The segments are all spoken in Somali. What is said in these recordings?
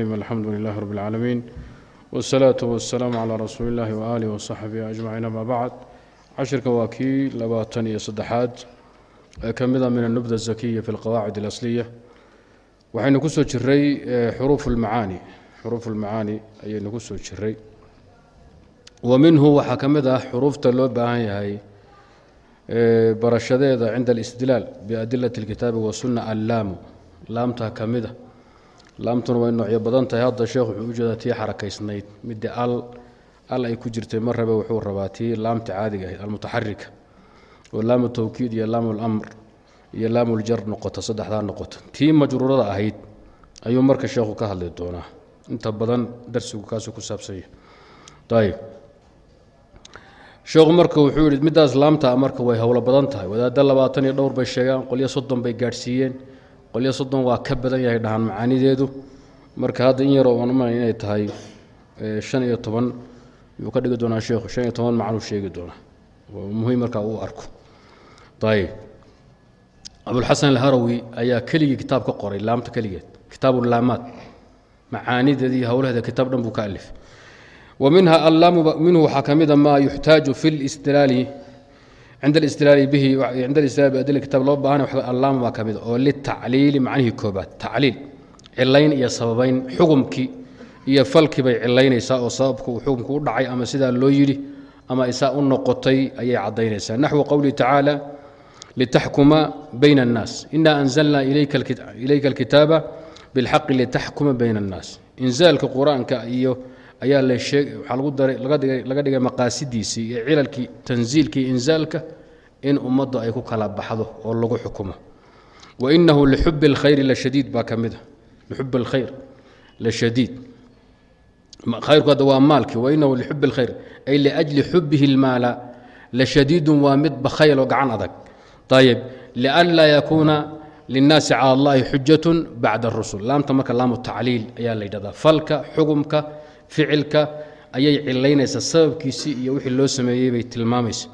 alxamdu lilah rab اlcaalamiin wالsalaaةu waالsalaamu calىa rasuuli اllahi waaalih wasaxbihi ajmaciin ama bacd cashirka waa kii labaatan iyo saddexaad ee ka mida min anubda الzakiya fi اlqawaacid اlasliya waxaynu ku soo jiray xuruuf اlmacaani xuruuf اlmacaani ayaynu ku soo jiray wa minhu waxaa ka mid ah xuruufta loo baahan yahay barashadeeda cinda alistidlaal biadilat اlkitaabi wasunna allaamu laamtaa ka mida laamtuna way noocyo badan tahay. Hadda sheekh wuxuu u jeedaa tii xarakaysnayd. Midii al al ay ku jirtay mar rabe wuxuu rabaa tii laamta caadiga ahayd almutaxarika oo laamu tawkiid iyo laamu lamr iyo laamuljar noqota saddexdaa noqota tii majruurada ahayd ayuu marka sheekhu ka hadli doonaa. Inta badan darsigu kaasuu ku saabsanya ayb sheekhu marka wuxuu yihi middaas laamta marka way howlo badan tahay. Wadaadda labaatan iyo dhowr bay sheegaan qolyo soddon bay gaadhsiiyeen qolyo soddon waa ka badan yahay dhahaan macaanideedu. Marka hadda in yaroo aan umalayn inay tahay shan iyo toban yuu ka dhigi doonaa sheekhu shan iyo toban macnuu sheegi doonaa. Muhiim markaa uu arko. Ayb abulxasan alharawi ayaa keligii kitaab ka qoray laamta keligeed. Kitaabu laamaad macaanideeda iyo howlaheeda kitaab dhan buu ka alif wa minha minhu waxaa ka mida maa yuxtaaju fi listidlaali cinda alistilaali bihi cinda alistilaali biadila kitaab loo baahan allaam baa ka mid oo litacliili macnihii koobaad tacliil cilayn iyo sababayn xukumkii iyo falkii bay cilaynaysaa oo sababka uu xukumku u dhacay ama sidaa loo yidhi ama isaa u noqotay ayay caddaynaysaa naxwu qowlihi tacaala litaxkuma bayna annaas ina anzalna ilayka alkitaaba bilxaqi litaxkuma bayna annaas inzaalka qur'aanka iyo ayaa waxaa laga dhigay maqaasidiisii iyo cilalkii tanziilkii inzaalka in ummaddu ay ku kala baxdo oo lagu xukumo wainahu lixubi اlkhayri la shadiid baa ka mid a lixubi اlkhayr la shadiid khayrku hadda waa maalkii wainahu lixubi اlkhayr ay liajli xubihi اlmaala la shadiidun waa mid bakhayl oo gacan adag ayib lianlaa yakuuna linnaasi cala allahi xujatun bacda اrusul laamta marka laamu tacliil ayaa la yidhahdaa falka xukumka ficilka ayay cilaynaysaa sababkiisii iyo wixii loo sameeyey bay tilmaamaysa.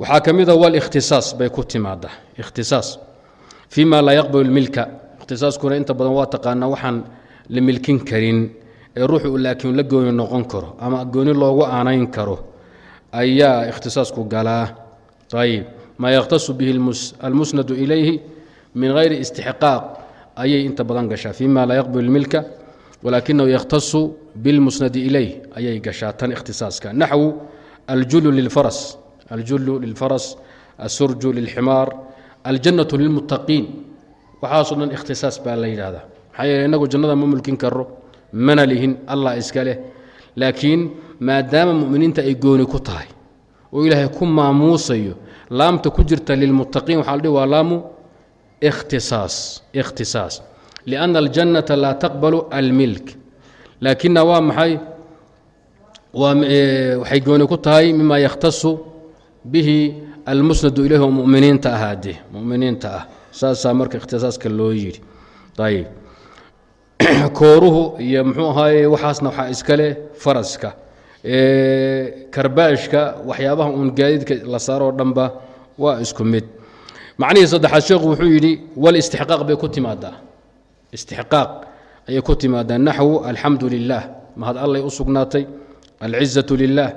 Waxaa ka mid a walikhtisaas bay ku timaadaa ikhtisaas fii laa yaqbalu milka ikhtisaaskuna inta badan waa taqaanaa waxaan la milkin karin ee ruuxu laakiin la gooni noqon karo ama gooni loogu aanayn karo ayaa ikhtisaasku galaa. Ayib maa yakhtasu bihi almusnadu ilayhi min hayri istixqaaq ayay inta badan gashaa. Fii ma laa yaqbalu milka wlaakinahu yakhtasu bilmusnadi ilayh ayay gashaa tan ikhtisaaska. Naxwu aljulu lilfaras aljulu lilfaras asurju lilximaar aljannatu lilmuttaqiin. Waxaasoo dhan ikhtisaas baa la yidhahdaa maxaa yeele innagu jannada ma mulkin karo mana lihin allah iska leh. Laakiin maadaama mu'miniinta ay gooni ku tahay oo ilaahay ku maamuusayo laamta ku jirta lilmuttaqiin waxa la dhihi waa laamu ikhtisaas ikhtisaas لأن الجنة laa تqبل الmilk laakina waa maxay waxay gooni ku tahay mima yakhtaصu bihi almusnad ilayh oo muminiinta ahaade muminiinta ah saasaa marka ikhtisaaska loo yidhi ayb kooruhu iyo mxuu ahaaye waxaasna waxaa iskale faraska karbaashka waxyaabaha uun gaadiidka la saaroo dhanba waa isku mid macnihii saddexaad sheekhu wuxuu yidhi wاlاstixqاaq bay ku timaadaa istixqaaq. Ayay ku timaadaa naxwu alxamdu lilah mahad allay u sugnaatay alcizaةu lilah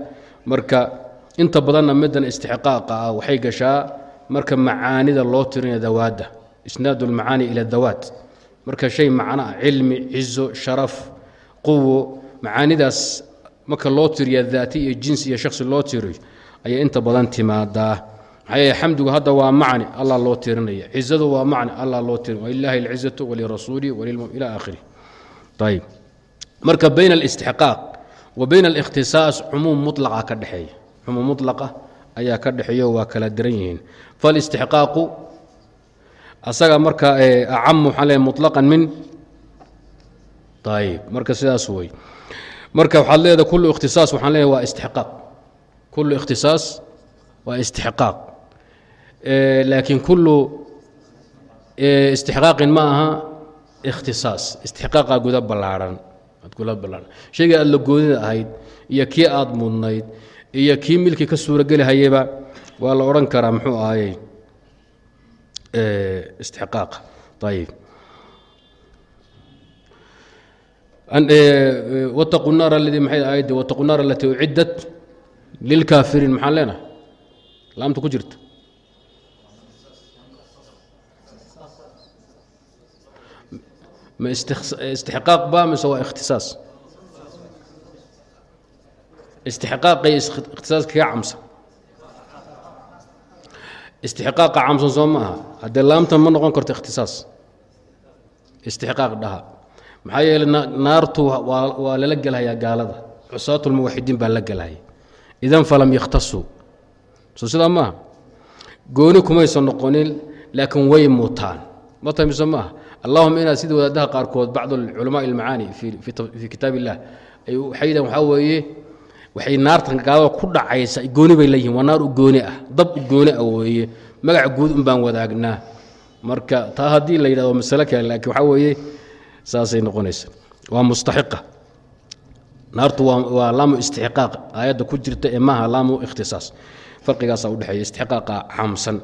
marka inta badanna middan istixqaaqa ah waxay gashaa marka macaanida loo tirinaya dawaadda isnaad اlmacaani ila dawaat marka shay macno ah cilmi cizo sharaf quwo macaanidaas marka loo tiriya daati iyo jinsi iyo shaksi loo tiriyo ayay inta badan timaadaa xamdigu hadda waa macni allah loo tirinaya cizadu waa macni allah loo tirin walilaahi alcizatu walirasuuli ila akhiri ayb marka bayna alistixqaaq wa bayna alikhtisaas cumuum mulaqa ka dhexeeya. Cumuum mulaqa ayaa ka dhexeeyo waa kala diran yihiin. Falistixqaaqu asaga marka acamu waxaan leeyahay muطlaqan min ayb marka sidaas wey marka waxaad leedahay kullu ikhtisaas waxaan leeyahay waa istixqaaq. Kullu ikhtisaas waa istixqaaq laakiin kullu istixqaaqin ma aha ikhtisaas. Istixqaaqa guda ballaarhan guda ballaarhan shaygii aad la goonida ahayd iyo kii aad mudnayd iyo kii milki ka suurogeli hayaba waa la odhan karaa muxuu ahayey istixqaaqa ayib wtaquu naar aladii maxay aayaddi wataquu naar alatii uciddat lilkaafiriin maxaan leenahay? Laamta ku jirta ma istixqaaq ba mise waa ikhtisaas istixqaaqay ikhtisaaska kaga camsan istixqaaqa camsan soo ma aha haddee laamta ma noqon karto ikhtisaas istixqaaq dhaha maxaa yeele naartu waa lala gelhayaa gaalada cusaatulmuwaxidiin baa la gelhaya idan falam yakhtasuu soo sidaa maaha gooni kumaysan noqonin laakiin way mutaan mata mise maaha allahuma inaad sida wadaadaha qaarkood bacd culamaa ilmacaani fii kitaab illah waxay yidhahan waxaa weeye waxay naartan gaalada ku dhacaysa gooni bay leeyihiin waa naar u gooni ah dab u gooni ah weeye. Magac guud un baan wadaagnaa. Marka taa haddii la yidhahdo masale kale laakiin waxaa weeye saasay noqonaysa waa mustaxiqa. Naartu waa laamu istixqaaq aayadda ku jirta ee maaha laamu ikhtisaas. Farqigaasaa udhexeeya istixqaaqa caamsan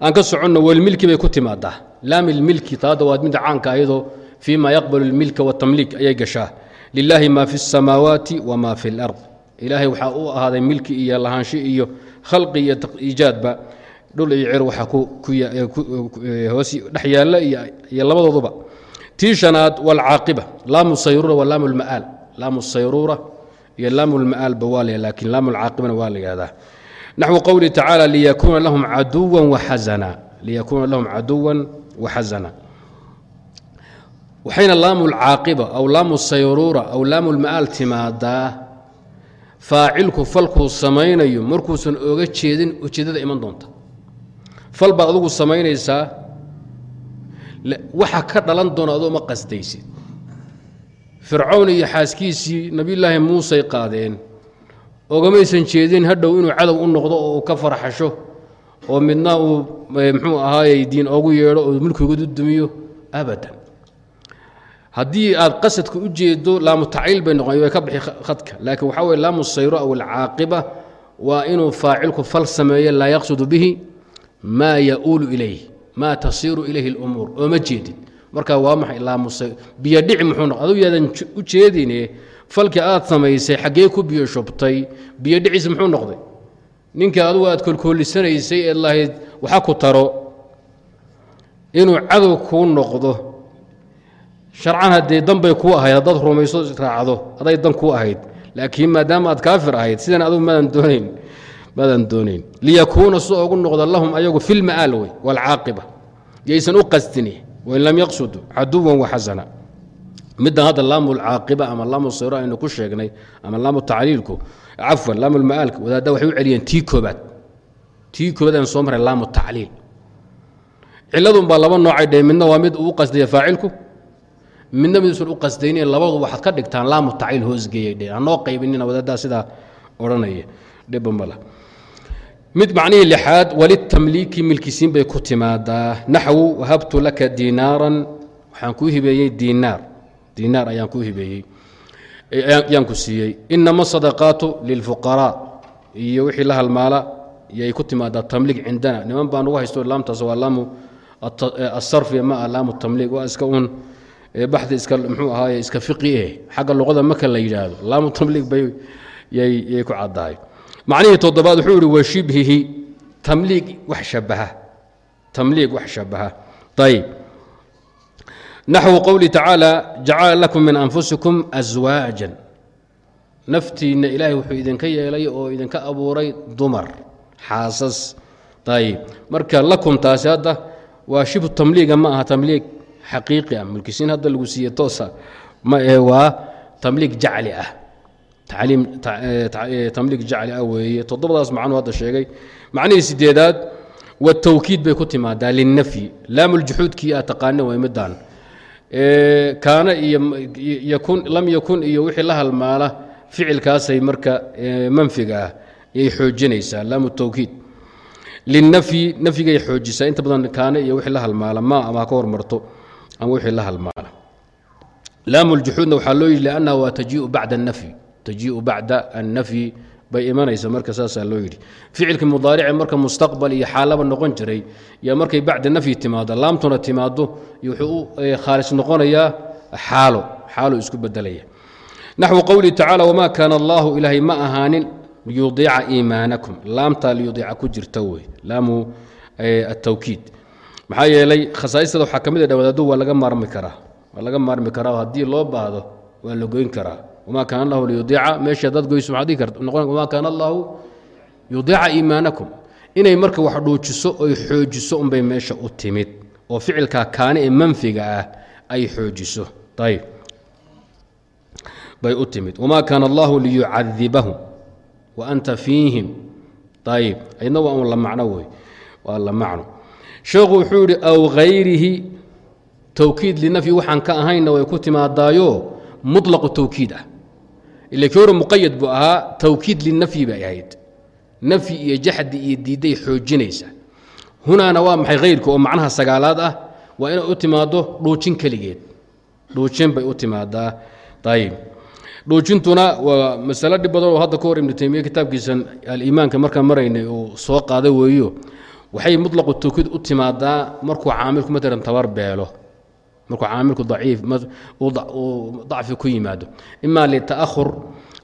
aan ka soconno welmilki bay ku timaadaa laam ilmilki taada waa midda caanka ayadoo fii ma yaqbalu lmilka watamliik ayay gashaa lilaahi maa fi الsamaawaati wma fi اlard ilaahay waxaa u ahaaday milki iyo lahaansho iyo khalqi iyo iijaadba dhul iyo cer waxaa hoos dhex yaalla iyo labadooduba tii shanaad wاlcaaqiba laamu sayruura wa laamu lma'aal laamu sayruura iyo laamu lma'aalba waa la lakin laamu lcaaqibana waa la yihahdaa naxwu qowlihi tacaala liyakuuna lahum caduwa waxazana liyakuuna lahum caduwa waxazana waxayna laamu lcaaqiba aw laamu sayruura aw laamu lma'aal timaadaa faacilku falkuu samaynayo markuusan oga jeedin ujeeddada iman doonta. Fal baad adugu samaynaysaa waxa ka dhalan doona adoo ma qasdaysid fircown iyo xaaskiisii nebiyulaahi muusey qaadeen ogamaysan jeedin hadhow inuu cadow u noqdo oo uu ka farxasho oo midna uu muxuu ahaayey diin ogu yeedho oo mulkiga dudumiyo abadan. Haddii aad qasadka u jeedo laamu tacliil bay noqon way ka bixi khadka. Laakiin waxaa weye laamu aw alcaaqiba waa inuu faacilku fal sameeyo laa yaqsudu bihi maa yauulu ilayh maa tasiiru ilayhi اlumuur ooma jeedin. Marka waa maxay laamusay biyo muxuu noq aduu yaadan u jeedine falkii aad samaysay xaggee ku biyo shubtay biyo muxuu noqday ninkii adugu aad kolkoolisanaysay eed lahayd waxa ku taro inuu cadow kuu noqdo. Sharcan haddee danbay kuu ahayd haddaad rumayso raacdo aday dan kuu ahayd. Laakiin maadaama aad kaafir ahayd sidan adugu maadan doonayn maadan doonayn. Liyakuuna si ugu noqda lahum ayagu fi lma'aal wey waalcaaqiba yaysan u qasdini wain lam yaqsuduu caduwan waxasana middan hadda laamu lcaaqiba ama laamu sayro aynu ku sheegnay ama laamu tacliilku cafwan laamu lma'aalka wadaadda waxay u celiyeen tii koobaad tii koobaad aan soo maray laamu tacliil. Ciladun baa laba noocay dheh midna waa mid uu qasdaya faacilku midna miduusan u qasdaynin labadu waxaad ka dhigtaan laamu tacliil hoosgeeyay dhe hanoo qaybinina wadaaddaa sidaa odhanaya dhibba mala mid macnihii lixaad walitamliiki milkisiin bay ku timaadaa. Naxwu wahabtu laka diinaaran waxaan kuu hibeeyey diinaar diinaar ayaan kuu hibeeyey yaan ku siiyey. Inama sadaqaatu lilfuqaraa. Iyo wixii la halmaala yay ku timaadaa tamliig cindana. Niman baa nugu haysto laamtaas waa laamu asarfi ma ah laamu tamliig. Waa iska un baxdi iska muxuu ahaaye iska fiqi eh. Xagga luqada marka la yidhaahdo laamu tamliig bay yay ku caddahay. Macnihii toddobaad wuxuu ihi wa shibhihi tamliig wax shabaha tamliig wax shabaha ayib naxwu qowlihi tacaala jacala lakum min anfusikum aswaajan naftiinna ilaahay wuxuu idinka yeelay oo idinka abuuray dumar xaasas ayib marka lakum taasi hadda waa shibhu tamliiga ma aha tamliig xaqiiqi ah mulkisiin hadda lagu siiye toosa waa tamliig jacli ah tamliig jacli ah weeye toddobadaas macnuu hadda sheegay macnihii sideedaad watawkiid bay ku timaadaa linnafyi laamuljuxuudkii aad taqaana way midaan kaana iyo yakun iyo wixii la halmaala ficilkaasay marka manfiga ah yay xoojinaysaa laamu tawkiid. Linafyi nafyigay xoojisaa inta badan kaana iyo wixii la halmaala ma ama ha ka hormarto ama wixii la halmaala. Laamu ljuxuudna waxaa loo yidhi liannaha waa tajiiu bacda annafyi tajiiu bacda annafyi bay imanaysa marka saasaa loo yidhi. Ficilkii mudaarice marka mustaqbal iyo xaalaba noqon jiray iyo markay bacda nafyi timaado laamtuna timaado wuxuu u khaalis noqonayaa xaalo xaalo isku bedelaya naxwu qowlihi tacaala wamaa kaana allahu ilaahay ma ahaanin liyudiica iimaanakum. Laamtaa liyudiica ku jirta wey laamu atawkiid maxaa yeelay khasaaistada waxaa ka mid a wadaadu waa laga maarmi karaa waa laga maarmi karaa haddii loo baahdo waa la goyn karaa wamaa kaana allahu liyudiica meesha dad goyso maxaa dhihi karta wamaa kaana allahu yudiica iimaanakum inay marka wax dhuujiso oy xoojiso unbay meesha u timid oo ficilkaa kaane ee manfiga ah ay xoojiso ayb bay u timid wamaa kaana allahu liyucadibahum wa anta fiihim ayib aydna waa un la macno wey waa la macno sheekhu wuxuu yidhi aw hayrihi towkiid linafyi waxaan ka ahaynna way ku timaadaayo muطlaqu towkiid ah ila kii hore muqayad buu ahaa towkiid linafyi bay ahayd. Nafyi iyo jaxdi iyo diidday xoojinaysa. Hunaana waa maxay hayrka oo macnaha sagaalaad ah? Waa inay u timaado dhuujin keligeed. Dhuujin bay u timaadaa. Ayib dhuujintuna waa masalo dhib badan oo hadda ka hor ibnu taymiye kitaabkiisan aliimaanka markaan maraynay uu soo qaada weeyo. Waxay muطlaqu towkiid u timaadaa markuu caamilku matalan tabar beelo markuu caamilku daciif dacfi ku yimaado. Ima lita'ahur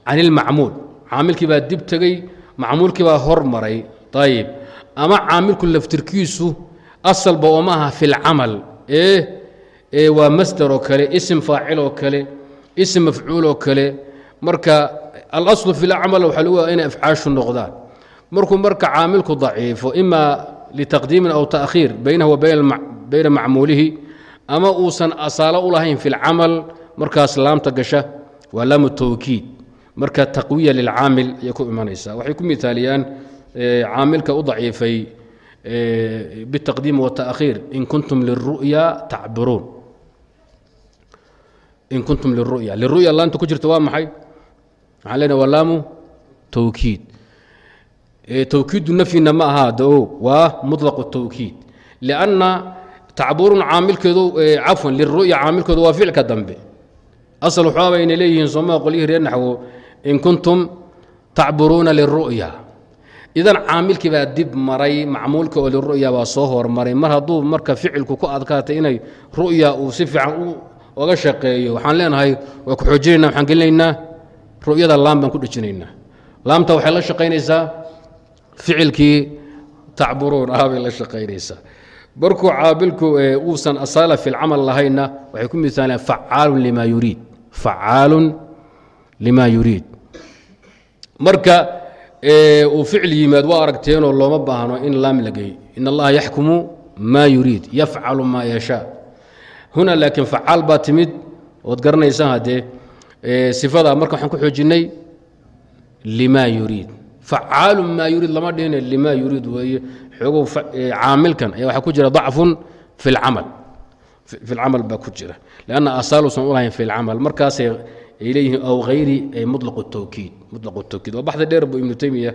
can ilmacmuul caamilkii baa dib tegey macmuulkii baa hormaray ayib ama caamilku laftirkiisu asalba oo aha fi lcamal ee waa masder oo kale isim faacil oo kale isim mafcuul oo kale. Marka alaslu fi waxaa lagu inay afcaashu noqdaan. Markuu marka caamilku daciifo ima litaqdiimin aw taakhiir baynahu wa bayna macmuulihi ama uusan asaalo u lahayn fi lcamal markaas laamta gasha waa laamu towkiid marka taqwiya lilcaamil ayay ku imanaysaa. Waxay ku mithaaliyaan caamilka u daciifay bitaqdiim wataakhiir in kuntum liru'ya tacbiruun in kuntum liru'ya liru'ya laanta ku jirta waa maxay? Maxaan leenahay waa laamu towkiid towkiidu nafyina ma aha waa muطlaqu towkiid lianna tacburun caamilkeedu cafwan liru'ya caamilkeedu waa ficilka dambe. Asal waxaaba inay leeyihiin sooma qolyihii reer naxwo in kuntum tacburuuna liru'ya idan caamilkii baa dib maray macmuulka oo liru'ya baa soo hormaray. Mar hadduu marka ficilku ku adkaatay inay ru'ya uu si fiican oga shaqeeyo waxaan leenahay waa ku xoojinayna waxaan gelinaynaa ru'yada laam baan ku dhejinaynaa laamta waxay la shaqaynaysaa ficilkii tacburuun ah la shaqaynaysaa markuu caabilku uusan asaala fi lcamal lahayna waxay ku misaaleen facaalun lima yuriid facaalun lima yuriid. Marka uu ficil yimaad waa aragteenoo looma baahno in laam la in allaha yaxkumu maa yuriid yafcalu maa yashaa. Huna laakiin facaal baa timid ood garanaysaan haddee sifada marka waxaan ku xoojinnay lima yuriid. Facaalu maa yuriid lama dhihine lima yuriid weeye ogow caamilkan ayaa waxaa ku jira dacfun fi اlcamal ficilcamal baa ku jira. Lanna asaalusan u lahayn fi lcamal markaasay ay leeyihiin aw hayri ay mutlaq tawkiid mutlaq tawkiid. Waa baxdi dheer buu ibnu taymiya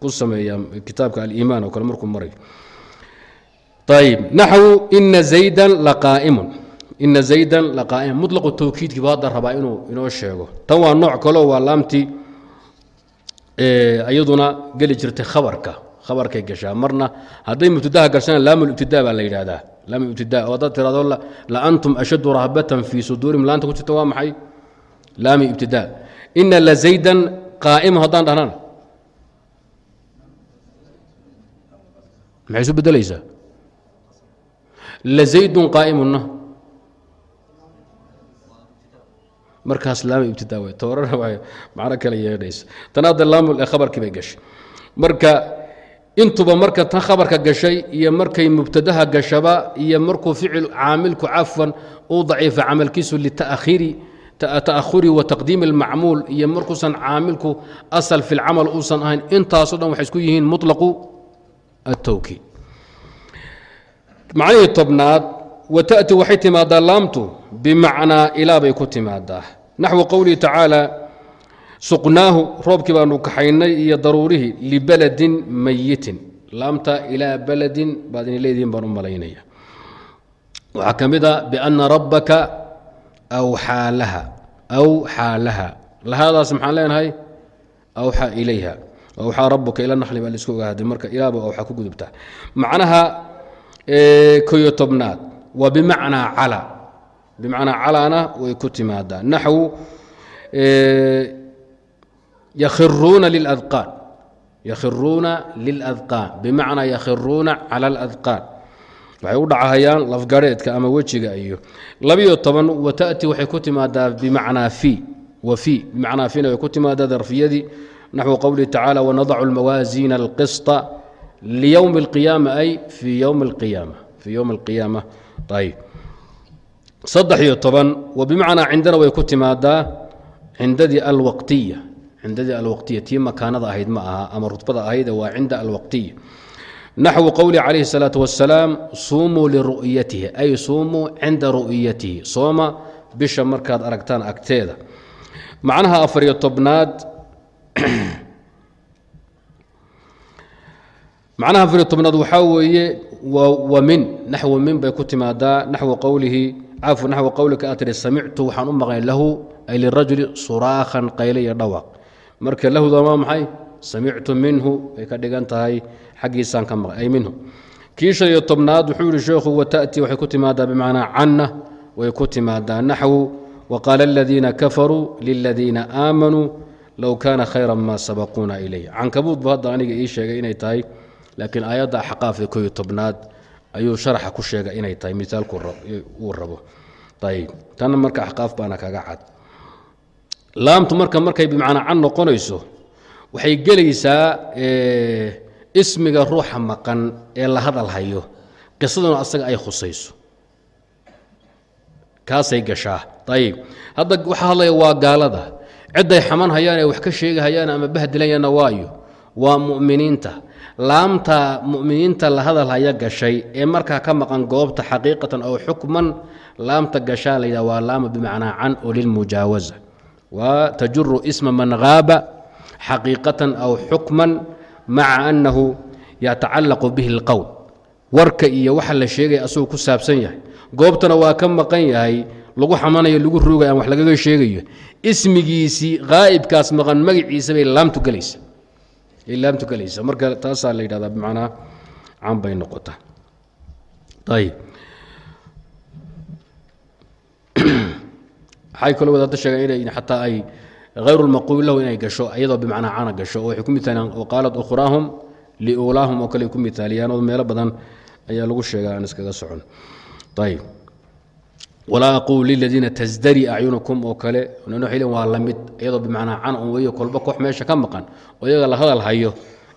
ku sameeyaa kitaabka aliimaan oo kale markuu marayo ayb naxwu ina zaydan laqaa'imun ina zaydan laqaa'imun mutlaqu tawkiidkii buu hadda rabaa inuu inoo sheego. Tan waa nooc kaleo waa laamtii iyaduna geli jirtay khabarka khabarkay gashaa. Marna hadday mubtadaha gashana laamulibtida baa la yidhahdaa laamulibtida oo haddaad tirahdo la antum ashaddu rahbatan fii suduurihim laanta ku jirta waa maxay? Laami ibtida ina la zaydan qaa'imu haddaan dhahnana maxay isu bedelaysaa la zaydun qaa'imunna markaas laami ibtida way. Toorana macno kale yeedhaysa. Tan hadda laamul khabarkii bay gashay. Marka intuba marka tan khabarka gashay iyo markay mubtadaha gashaba iyo markuu ficil caamilku cafwan uu daciifa camalkiisu lita'khuri wa taqdiimi اlmacmuul iyo markuusan caamilku asal fi lcamal uusan ahayn intaasoo dhan waxay isku yihiin muطlaqu atowkiid macnihii tobnaad wa ta'ti waxay timaadaa laamtu bimacnaa ilaa bay ku timaadaa. Naxwu qowlihi tacaala suqnaahu roobkii baanu kaxaynay iyo daruurihii libaladin mayitin. Laamta ilaa baladin baad leedihiin baan u malaynaya. Waxaa ka mid a biana rabbaka awxaa laha awxaa laha. Lahaadaas maxaan leenahay? Awxaa ilayha. Awxaa rabuka ila naxli baa la isku ogaaday. Marka ilaaba awxaa ku gudubtaa. Macnaha koyo tobnaad waa bimacnaa cala. Bimacnaa calaana way ku timaadaa. Naxwu yakhiruuna liladqaan yakhiruuna liladqaan bimacnaa yakhiruuna cala aladqaan waxay u dhacahayaan lafgareedka ama wejiga iyo labiyo toban watati waxay ku timaadaa bimacnaa fi wa fi bimacnaa fina way ku timaadaa darfiyadii naxwu qowlihi tacaala wanadacu lmawaasiina alqisطa liyowmi اlqiyaama ay fii yowmi اlqiyaama fii yowmi اlqiyaama ayb saddex iyo toban wa bimacnaa cindana way ku timaadaa cindadii alwaqtiya cindadii alwaqtiya tii makaanada ahayd ma aha ama rudbada ahayd waa cinda alwaqtiya naxwu qowli calayhi salaatu wasalaam suumuu liru'yatihi ay suumuu cinda ru'yatihi sooma bisha markaad aragtaan agteeda macnaha afariyo tobnaad macnaha afariyo tobnaad waxaa weeye wa min naxwu min bay ku timaadaa naxwu qowlihi cafu naxwu qowlika aa tidhi samictu waxaan u maqlay lahu ay lirajuli suraakhan qayle iyo dhawaq marka lahuda waa maxay? Samictu minhu bay ka dhigan tahay xaggiisaan ka maqlay ay minhu. Kii shan iyo tobnaad wuxuu yihi sheekhu wata'ti waxay ku timaadaa bimacnaa canna way ku timaadaa naxwu. Waqaala aladiina kafaruu liladiina aamanuu low kaana khayra ma sabaquuna ilayh cankabuud bu hadda aniga ii sheegay inay tahay laakiin aayadda axqaafka ko iyo tobnaad ayuu sharaxa ku sheegay inay tahay misaalku uu rabo. Ayb tanna marka axqaaf baana kaga cad laamtu marka markay bimacnaa can noqonayso waxay gelaysaa ismiga ruuxa maqan ee la hadal hayo. Qisaduna asaga ay khusayso. Kaasay gashaa. Ayib hadda waxaa hadlaya waa gaalada. Cidday xaman hayaan ee wax ka sheegahayaan ama bahdilayaanna waayo. Waa mu'miniinta. Laamta mu'miniinta la hadal haya gashay ee markaa ka maqan goobta xaqiiqatan ow xukman laamta gashaa la waa laama bimacnaa can oo lilmujaawaza tajuru isma man haaba xaqiiqatan aw xukman maca annahu yatacallaqu bihi اlqowl warka iyo waxa la sheegaya asagoo ku saabsan yahay. Goobtana waa ka maqan yahay lagu xamanayo lagu roogay aan wax lagaga sheegayo. Ismigiisii haa'ibkaas maqan magaciisa bay laamtu gelaysa ay laamtu gelaysa marka taasaa la yidhahdaa bimacnaa can bay noqotaa. Ayib waxay kaloo wadaadda sheegeen inay xataa ay hayru lmaquuli lahu inay gasho iyadoo bimacnaa cana gasho. Oo waxay ku mitaaliyaan waqaalat ukhraahum liulaahum oo kale ku mitaaliyaan oo meelo badan ayaa lagu sheegaa aan iskaga socon. Ayib walaa aquul liladiina tasdari acyunukum oo kale waxay waa la mid iyadoo bimacnaa can un weeye kolba koox meesha ka maqan oo iyaga la hadal hayo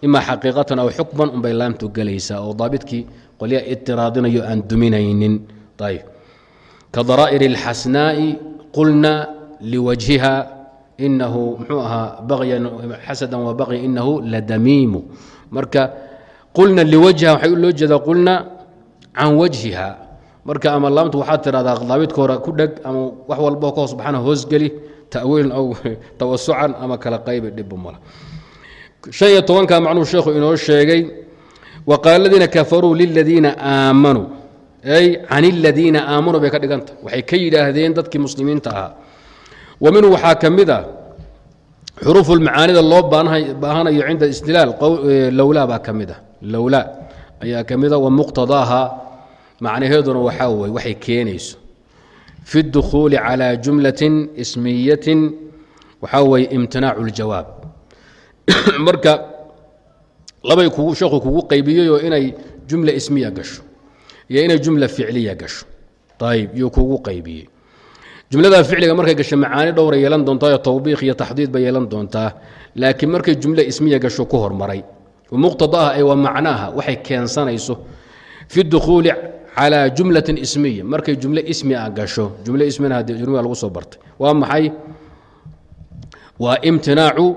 imaa xaqiiqatan aw xukman unbay laamtu gelaysaa oo daabidkii qolyaa itiraadinayo aan duminaynin. Ayib ka daraa'ir اlxasnaa'i qulna liwajhiha inahu mxuu ahaa bagyan xasadan wa bagya inahu ladamiimu. Marka qulna liwajhiha waxay loo jeedaa qulna can wajhiha. Marka ama laamtu waxaad tidhahdaa daabidka ku dheg ama wax walboo ka hoos baxana hoosgeli ta'wiilan aw tawasucan ama kala qaybi dhibbu mala shan iyo tobanka macnuu sheekhu inoo sheegay waqaala aladiina kafaruu liladiina aamanuu ay can iladiina aamanuu bay ka dhiganta waxay ka yidhaahdeen dadkii muslimiinta ahaa wa minhu waxaa ka mid a xuruufu lmacaanida loo baahanayo cinda istilaal lowlaa baa ka mid a lowlaa ayaa ka mid a wa muqtadaaha macnaheeduna waxaa weye waxay keenayso fi اdukhuuli calى jumlatin ismiyatin waxaa weeye imtinaacu اljawaab marka labay kugu sheekhu kugu qaybiyeyoo inay jumla ismiya gasho iyo inay jumla ficliya gasho. Ayib iyuu kugu qaybiyey. Jumlada ficliga markay gasho macaani dhowra yeelan doontaa oo tawbiikh iyo taxdiid bay yeelan doontaa laakiin markay jumle ismiya gasho ku hormaray muqtadaaha ay waa macnaaha waxay keensanayso fi dukhuuli calى jumlatin ismiya. Markay jumle ismi a gasho jumle ismina haddii jumla lagu soo bartay. Waa maxay? Waa imtinaacu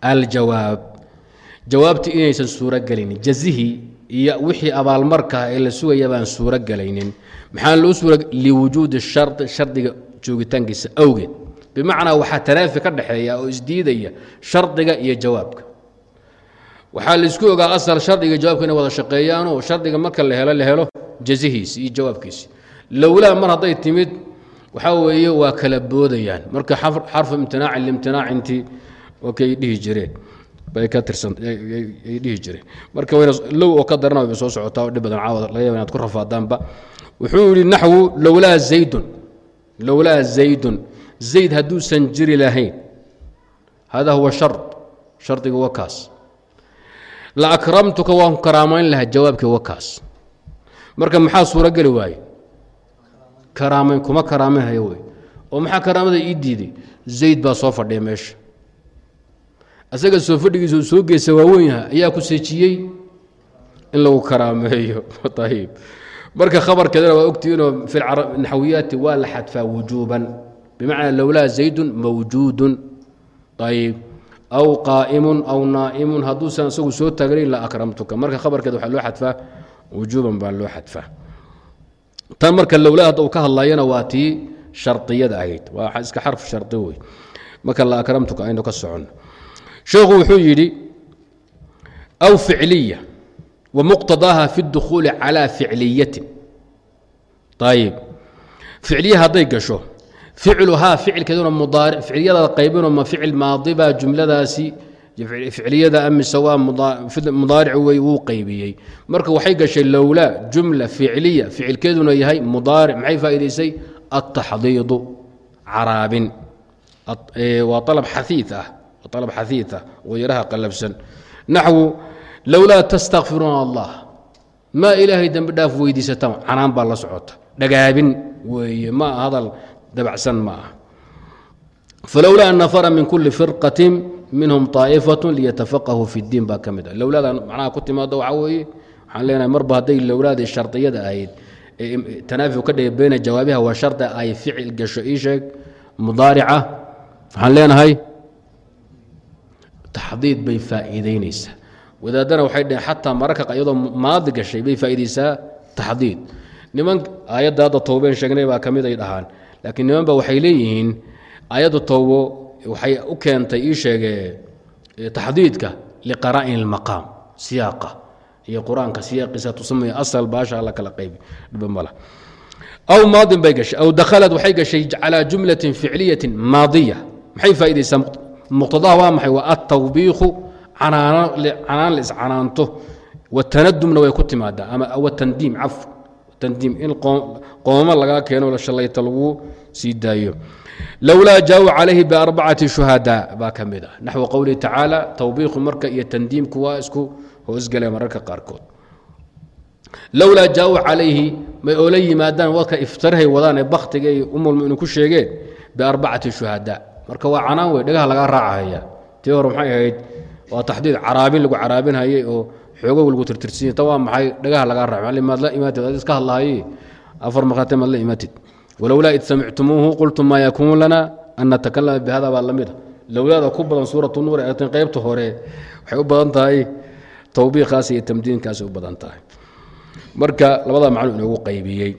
aljawaab. Jawaabtii inaysan suuro jazihii iyo wixii abaalmarkaha ee la sugaya baan suuro gelaynin maxaa loo suura liwujuudi shardi shardiga joogitaankiisa awgeed. Bimacnaa waxaa tanaafi ka dhexeeya oo isdiidaya shardiga iyo jawaabka. Waxaa la isku ogaa asal shardiga jawaabka inay wada shaqeeyaanoo shardiga marka la helo la helo jazihiisi iyo jawaabkiisi. Lowlaa mar hadday timid waxaa weeye waa kala boodayaan. Marka xarfu imtinaaci limtinaacintii okay dhihi jireen ka tirsanay dhihi jireen marka low oo ka darana wayba soo socotaa dhib badan caawad laga yaba inaad ku rafaadaanba wuxuu yidhi naxwu lowlaa zaydun lowlaa zaydun zayd hadduusan jiri lahayn hada huwa shar shardiga wa kaas. La akramtuka waan karaamayn lahaa jawaabkii wa kaas. Marka maxaa suuro geli waaye karaamayn kuma karaamaynhayo wey oo maxaa karaamada ii diiday? Zayd baa soo fadhiya meesha asaga soo fadhigiisa soo geysa waaweyn yaha ayaa ku seejiyey in lagu karaameeyo. Ayib marka khabarkeedana waa ogtihiinoo fi naxwiyaati waa la xadfaa wujuuban. Bimacnaa lowlaa zaydun mawjuudun. Ayib aw qaa'imun aw naa'imun hadduusan isagu soo taagnayn la akramtuka. Marka khabarkeeda waxaa loo xadfaa wujuuban baa loo xadfaa. Tan marka lowlaa hadda uu ka hadlayana waa tii shardiyada ahayd. Waa iska xarf shardi wey marka la akramtuka aynu ka soconno sheekhu wuxuu yidhi aw ficliya wamuqtadaaha fi اdukhuuli calaa ficliyatin. Ayib ficliya hadday gasho ficluhaa ficilkeeduna mudaaric ficliyada qaybinoo ma ficil maadibaa jumladaasi ficliyada amise waa mudaaric wey wuu qaybiyey. Marka waxay gashay lowlaa jumla ficliya ficilkeeduna yahay mudaaric maxay faa'idaysay altaxdiidu caraabin. Waa alab xaii ah alb xaiita oo yaraha qalabsan naxwu lowlaa tastakfiruuna allah maa ilaahay dembi dhaaf weydiisata canaan baa la socota dhagaabin weeye ma a hadal dabacsan ma ah falowlaa nafara min kuli firqati minhum طaa'ifat liyatafaqahuu fi اdiin baa ka mid a lowlaada macnaha ku timaado waxaa weeye waxaan leenahay marba hadday lowlaadii shardiyada ahayd tanaafi ka dhigay beyna jawaabiha waa shardi ay ficil gasho ii sheeg mudaarica waxaan leenahay taxdiid bay faa'iideynaysaa wadaadana waxay dhaheen xataa mararka iyadoo maadi gashay bay faa'iidaysaa taxdiid. Niman aayadda hadda towbeen sheegnay baa ka mid ay dhahaan. Laakiin niman waxay leeyihiin aayadda towbo waxay u keentay ii sheegee taxdiidka liqaraa'in ilmaqaam siyaaqa. Iyo qur'aanka siyaaqiisa tusamaya asal baasha alla kala qaybi dhiba mala. Aw maadin bay gashay aw dakhalad waxay gashay calaa jumlatin ficliyatin maadiya maxay faa'iidaysaa muqtadaha waa maxay? Waa altawbiikhu canaan la iscanaanto. Watanadumna way ku timaadaa. Ama watandiim caf tandiim. In qoomamo lagaa keeno shalayta lagu sii daayo. Lowlaa jaawu calayhi biarbacati shuhadaa. Baa ka mid ah naxwu qowlihi tacaala tawbiiqu marka iyo tandiimku waa isku hoosgale mararka qaarkood. Lowlaa jaawu calayhi may oola yimaadaan wadka iftarahay wadaan ee baktiga iyo umulmuminiin ku sheegeen biarbacati shuhadaa marka waa canaan wey dhagaha lagaa raacahaya tii hore maxay ahayd? Waa taxdiid caraabin lagu caraabinhayay oo xoogow lagu tirtirsiiy ta waa maxay? Dhagaha lagaa raac maad la imaatid? Ad iska hadlahaye afar markhaate maad la imaatid. Walowlaa id samictumuuhu qultum maa yakuunu lana an natakalama bihada baa la mid a. Lowlaada ku badan suuratu nuur ee atin qaybta hore waxay u badan tahay tawbiiqaas iyo tamdiinkaas u badan tahay. Marka labada macno inoogu qaybiyey.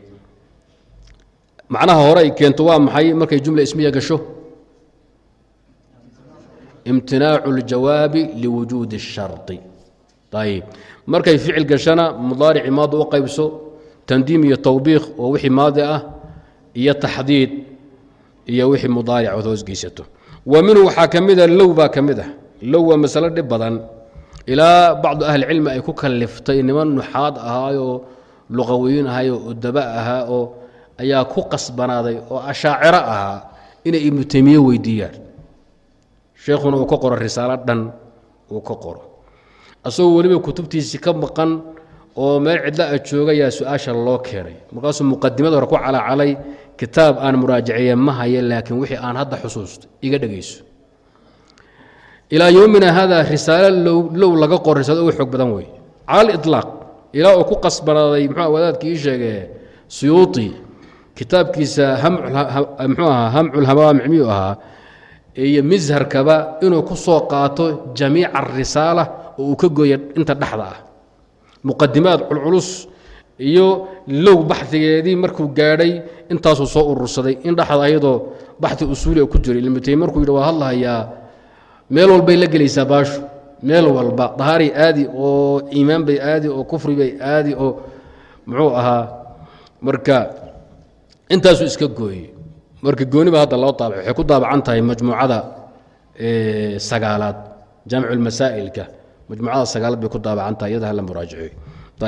Macnaha hore ay keento waa maxay? Markay jumla ismiya gasho imtinaacu اljawaabi liwujuudi الshardi ayb markay ficil gashana mudaarici maadi u qaybso tandiim iyo tawbiiq oo wixii maadi ah iyo taxdiid iyo wixii mudaaric ood hoosgeysato wa minhu waxaa ka mida low baa ka mid ah low waa masalo dhib badan ilaa bacdu ahlicilmi ay ku kaliftay niman nuxaad ahaayoo luqawiyiin ahaayoo udaba ahaa oo ayaa ku qasbanaaday oo ashaaciro ahaa inay ibnu teymiye weydiiyaan sheekhuna uu ka qoro risaalo dhan uu ka qoro. Asagoo weliba kutubtiisii ka maqan oo meel cidla a jooga yaa su'aasha loo keenay. Markaasuu muqadimada hore ku calacalay kitaab aan muraajaceeye ma haye laakiin wixii aan hadda xusuusto iga dhegayso ilaa yowmina hada risaalo low laga qoro risaalo ugu xoog badan wey cala aliطlaaq ilaa uu ku qasbanaaday muxuu wadaadkii ii sheegee suyuuti kitaabkiisa mxuu ahaa hamculhamaamix miyuu ahaa iyo misharkaba inuu ku soo qaato jamiica arisaala oo uu ka gooya inta dhexda ah. Muqadimaad culculus iyo low baxigeedii markuu gaadhay intaasuu soo urursaday. In dhexda ayadoo baxi usuuli ku jiray. Ilmutey markuu yidhi waa hadlahayaa meel walbay la gelaysaa baashu. Meel walba. Dahaari aadi oo iimaan bay aadi oo kufri bay aadi oo muxuu ahaa marka intaasuu iska gooyey marka gooniba hadda loo daabay waxay ku daabacan tahay majmuucada sagaalaad jaamicu lmasaa'ilka majmuucada sagaalaad bay ku daabacan tahay iyada hala muraajaceey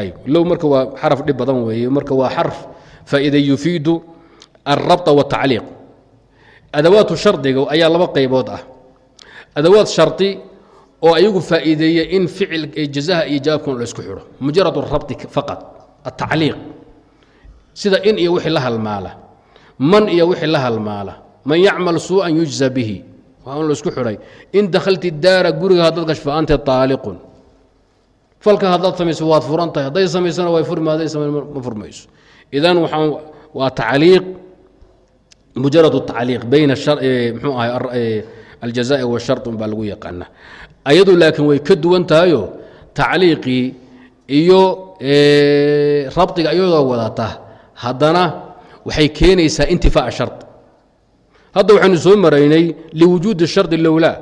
ayib low marka waa xaraf dhib badan weeye marka waa xarf faa'iida yufiidu alrabطa wالtacliiq adawaatu shardiga ayaa laba qaybood ah adawaad shardi oo ayagu faa'iideeya in ficil jazaha iyo jawaabkan la isku xidho mujarad rabطi faqad atacliiq sida in iyo wixii la halmaala man iyo wixii la halmaala. Man yacmal suuan yujza bihi. Waa la isku xidhay. In dakhalti daara guriga haddaad gashfa anta aaliqun falka haddaad samayso waad furan tahay. Hadday samaysana way furma hadday samayma furmayso. Idan waxaan waa tacliiq mujarad tacliiq bayna mxuu ahay aljazaa washar baa lagu yaqaana ayadu laakiin way ka duwan tahayo tacliiqii iyo rabdiga iyadoo wadata haddana waxay keenaysaa intifaac shar hadda waxaynu soo maraynay liwujuudi shardi lowlaa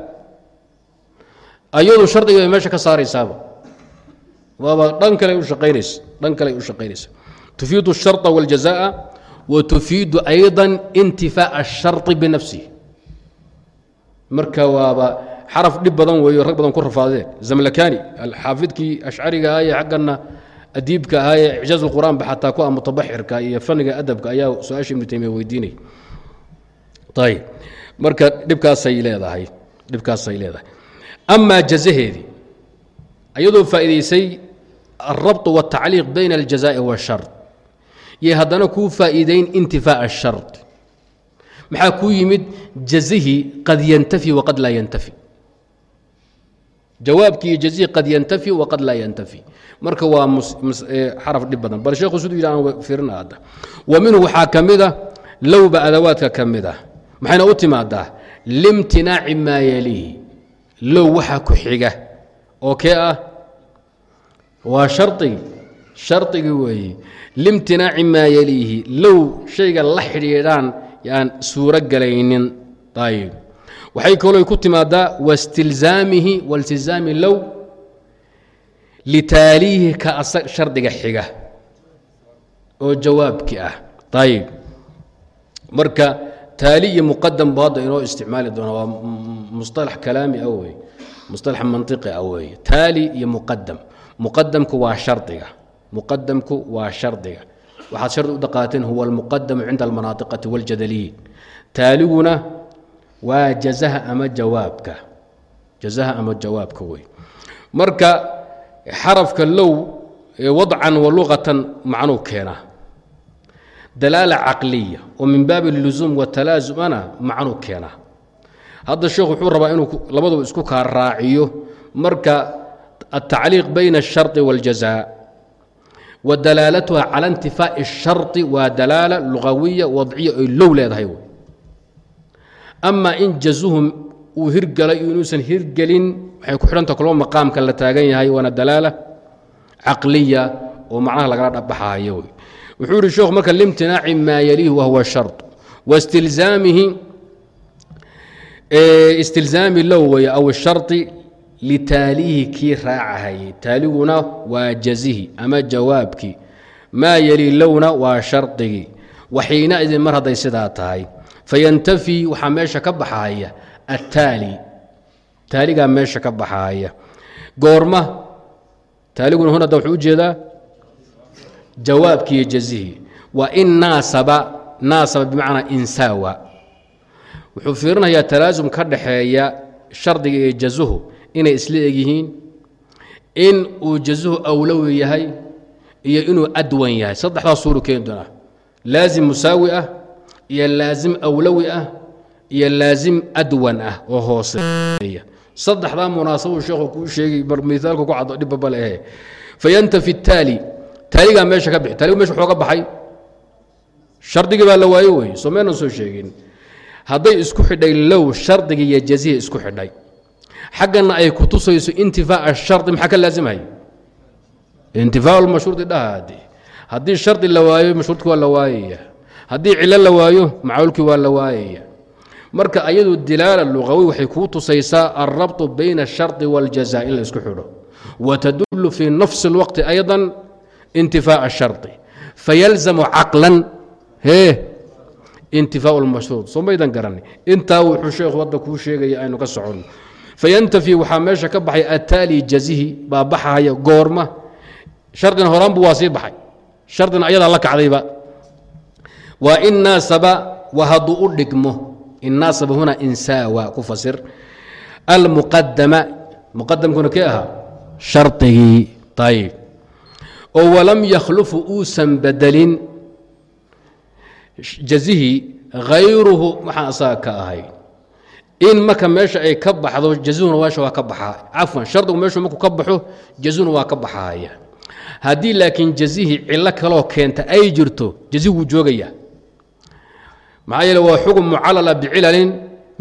ayadu shardiga bay meesha ka saaraysaaba waaba dhan kale u shaqaynaysa dhan kale u shaqaynaysa tufiidu الsharطa wاljazaءa wa tufiidu ayضa intifaac الsharطi binafsihi marka waaba xaraf dhib badan weeyo rag badan ku rafaadeen zamlakani xaafidkii ashcariga ahaa ee xaggana adiibka ahaa ee icjaaz اlqur'aan ba xataa ku ah mutabaxirka iyo faniga adabka ayaa su-aasha ibnu taymiya weydiinay ayb marka dhibkaasay leedahay dhibkaasay leedahay amaa jazaheedii ayadoo faa'iidaysay alrabط wالtacliiq bayna aljazaءi wالshard yay haddana kuu faa'iidayn intifaac الshard maxaa kuu yimid jazihii qad yantafi waqad laa yantafi jawaabkii jazihii qad yantafi waqad laa yantafi. Marka waa xaraf dhib badan. Bal sheekhu siduu yidhi aan firin hadda. Wa minhu waxaa ka mid a lowba adawaadka ka mid ah. Maxayna u timaadaa? Limtinaaci maa yaliihi low waxa ku xiga. Oo kee ah. Waa sharigi sharigi weeye limtinaaci maa yaliihi low shayga la xidhiidhaan yaan suuro galaynin. Ayb waxay kaloo ku timaadaa wastilzaamihi waltizaami low litaaliihi ka shardiga xiga oo jawaabki ah. Ayb marka taali iyo muqadam bu hadda inoo isticmaali doona waa musalax kalaami ah wey musalax mantiqi ah weeye. Taali iyo muqadam muqadamku waa shardiga. Muqadamku waa shardiga. Waxaad shardi u daqaateen huwa almuqadamu cinda almanaatiqati waاljadaliyiin taaliguna waa jazaha ama jawaabka jazaha ama jawaabka wey marka xarafka low wadcan wa luqatan macnuu keenaa dalaala caqliya oo min baabi اlusuum watalaasumana macnuu keenaa hadda sheekhu wuxuu rabaa inuu labaduba isku kaa raaciyo marka altacliiq bayna الsharطi wاljaza wa dalaalatuha cala intifaaءi الsharطi waa dalaala lugawiya wadciya oy low leedahay ama in jazuhum uu hirgalay inuusan hirgelin waxay ku xidhanta kulmo maqaamka la taagan yahay waana dalaala caqliya oo macnaha lagala dhabaxayo wuxuu yihi sheekhu marka limtinaaci maa yaliihi wahuwa shar wastilzaamihi istilzaami low weeye aw sharطi litaaliihi kii raacahayey taaliguna waa jazihi ama jawaabkii. Maa yali lowna waa shardigii waxiina idin mar hadday sidaa tahay fayantafi waxaa meesha ka baxaaya attaali. Taaligaa meesha ka baxaaya. Goorma. Taaliguna hun hadda wuxuu u jeedaa? Jawaabkii iyo jazihii. Waa in naasaba naasaba bimacnaa insaawa. Wuxuu fiirinayaa talaasum ka dhaxeeya shardiga iyo jazuhu inay isla egyihiin in uu jazuhu awlowi yahay iyo inuu adwan yahay. Saddexdaas suuru keeni doonaa. Laazim musaawi ah iyo laazim awlowi ah iyo laazim adwan ah oo hooseeya saddexdaa munaasabuu sheekhu kuu sheegi miaalku ku cado dhibaba lehe fayantafi taali taaligaa meesha ka bixi taaligu meesha wuxuu baxay. Shardigii baa la waayo wey soo meenan soo sheegin. Hadday isku xidhay low shardiga iyo jaziha isku xidhay. Xaggana ay ku tusayso intifaac shardi maxaa ka laazimhay intifaac lmashruudi haddii shardi la waayo mashruudki waa la waayaya haddii cilo la waayo macaulkii waa la waayaya marka ayadu dilaala luqawi waxay kuu tusaysaa alrabطu bayna الsharطi wاljaza in la isku xidho watadulu fii nafsi اlwaqti ayضa intifaac الsharطi fayalzamu caqlan hee intifaac اlmashruud soo maydan garani intaa wuxuu sheekhu hadda kuu sheegaya aynu ka soconno fayantafi waxaa meesha ka baxay ataali jazihi baa baxaya goorma shardina horaanbu waa sii baxay shardina ayadaa la kacdayba waa in naasaba waa hadduu u dhigmo. In naasaba huna insaawa ku fasir. Almuqadama muqadamkuna kee ahaa shardigii ayib oo walam yakhlufu uusan bedelin jazihii hayruhu waxaan asaga ka ahay. In marka meesha ay ka baxdo jazihuna meesha waa ka baxaa cafwan shardigu meeshu markuu ka baxo jazihuna waa ka baxaaya. Haddii laakiin jazihii cillo kaloo keenta ay jirto jazihi wuu joogaya maxaa yeele waa xukun mucalala bicilalin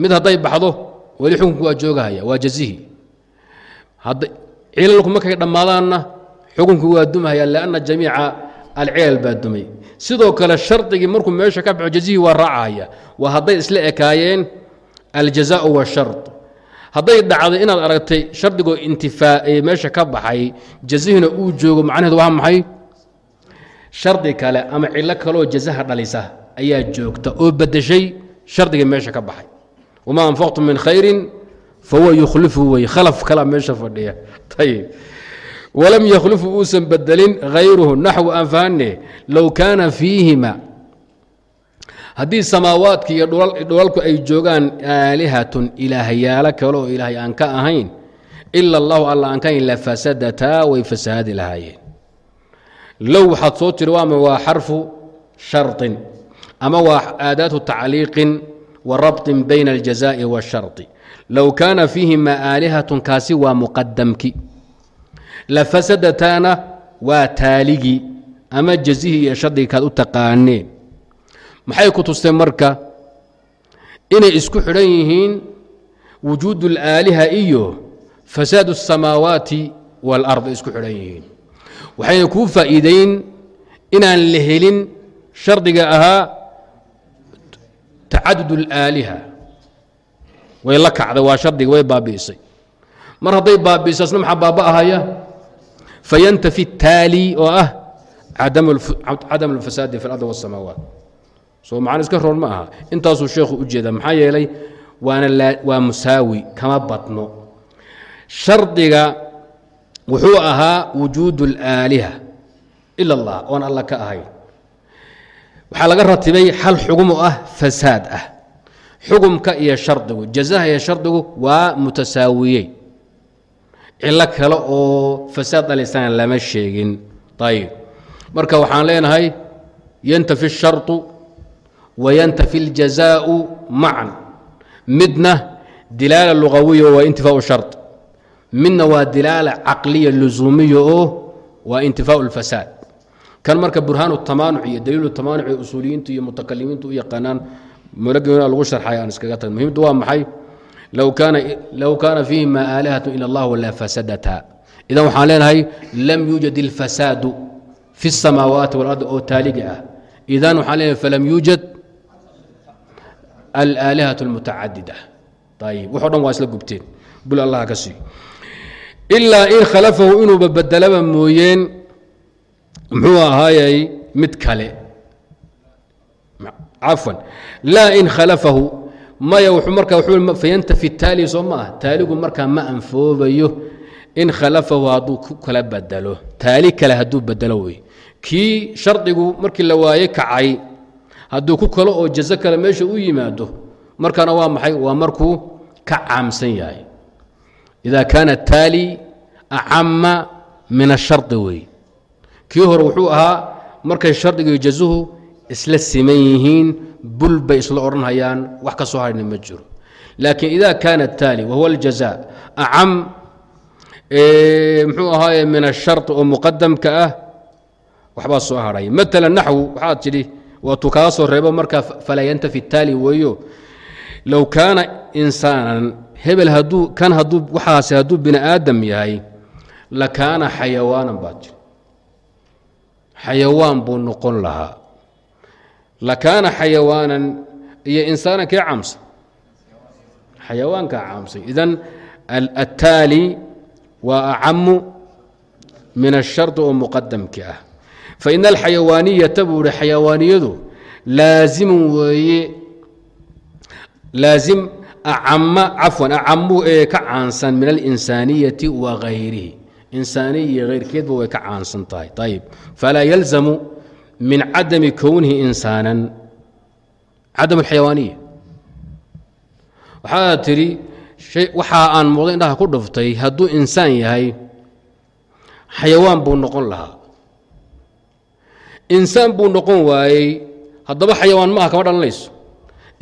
mid hadday baxdo weli xukunku waa joogahaya waa jazihi cilalku markay dhammaadaanna xukunku waa dumahaya lanna jamiica alcilal baa dumay sidoo kale shardigii markuu meesha ka baxo jazihii waa raacahaya waa hadday isla ekaayeen aljazaau washard hadday dhacday inaad aragtay shardigoo intifaae meesha ka baxay jazihina uu joogo macnaheedu waa maxay shardi kale ama cillo kaleoo jazaha dhalisa ayaa joogta oo badashay shardigii meesha ka baxay. Wamaa anfaqtum min khayrin fahuwa yukhlifu wey khalaf kala meesha fadhiya. Ayib walam yakhlifu uusan bedelin hayruhu naxwu aan fahane low kaana fiihima. Haddii samaawaadki iyo dhulalku ay joogaan aalihatun ilaahyaalo kale oo ilaahay aan ka ahayn ila allahu alla aan ka ahayn lafasadataa way fasahaadi lahaayeen. Low waxaad soo tiri waama waa xarfu sharطin ama waa aadaatu tacliiqin wa rabطin bayna aljazaءi waالsharطi low kaana fiihima aalihatun kaasi waa muqadamki lafasadataana waa taaligii ama jazihii iyo shardigii kaad u taqaaneen maxay ku tustay marka inay isku xidhan yihiin wujuud اlaaliha iyo fasaad الsamaawaati wاlard isku xidhan yihiin waxayna kuu faa'iideyn inaan la helin shardiga ahaa tacadud اlaaliha way la kacday waa shardiga way baabi'isay mar hadday baabi'iso asna maxaa baaba'ahaya fayantafi الtaali oo ah cadam اlfasaadi fi اlard wالsamaawaat soo macna iska roon ma aha intaasuu sheekhu u jeeda maxaa yeelay waana waa musaawi kama badno shardiga wuxuu ahaa wujuud اlaaliha ila اllah oon alla ka ahayn waxaa laga ratibay xal xugum oo ah fasaad ah xugumka iyo shardigu jazaha iyo shardigu waa mutasaawiyey cilo kale oo fasaad dhalisana lama sheegin ayib marka waxaan leenahay yantafi الsharطu wayantafi اljazaءu macan midna dilaala lugawiya waa intifaau shart midna waa dilaala caqliya lusuumiya oo waa intifaau اlfasaad kan marka burhaan tamaanuc iyo daliil tamaanuc ee usuuliyiintu iyo mutakalimiintu u yaqaanaan mulagina lagu sharxay aan iskaga tag muhimdu waa maxay low kaana fiihima aalihaة ilى اllah la fasadata idan waxaan leenahay lam yuujad اlfasaadu fi الsamaawaati wاlard oo taaliga ah idan waxaan leenahay falam yuujad alaalihaة اlmutacadida ayib waxo dhan waa isla gubteen bul allah ka siiyo ilaa in khalafahu inuuba bedelaba mooyeen muxuu ahaayey mid kale. Cafwan laa in khalafahu maya wuxuu fayantafi taali soo ma ah taaligu markaa ma anfoobayo. In khalafahu hadduu ku kala bedelo taali kale hadduu bedelo wey kii shardigu markii la waaye kacay hadduu ku kalo oo jazo kale meesha u yimaado markaana waa maxay? Waa markuu ka caamsan yahay. Ida kaana taali acama min ashardi wey kii hore wuxuu ahaa markay shardigiiyo jazuhu isla siman yihiin bul bay isla odhanhayaan wax ka soo hadhna ma jiro. Laakiin ida kaana taali wahuwa aljaza acam muxuu ahaaye min ashari oo muqadamka ah waxbaa soo hadhay maala naxwu waxaad tidhi waatuu kaga reebo markaa falaa yantafi taali weeyo. Low kaana insaanan hebel hadduu kan hadduu waxaasi hadduu bini aadam yahay la kaana xayawaanan baad tiri xayawaan buu noqon lahaa. La kaana xayawaanan iyo insaanan kee caamsan? Xayawaankaa caamsay idan attaali waa acamu min ashardi oo muqadamki ah. Faina alxayawaaniyata buu ihi xayawaaniyadu laazimun weeye. Laazim acama cafwan acamu ee ka caansan min alinsaaniyati wa gayrihi insaaniya iyo hayrkeedba way ka caansan tahay. Ayib falaa yalzamu min cadami kownihi insaanan. Cadam alxayawaaniya waxaa tidhi waxaa aan muuqda indhaha ku dhuftay hadduu insaan yahay xayawaan buu noqon lahaa. Insaan buu noqon waayey haddaba xayawaan maaha kama dhalanayso.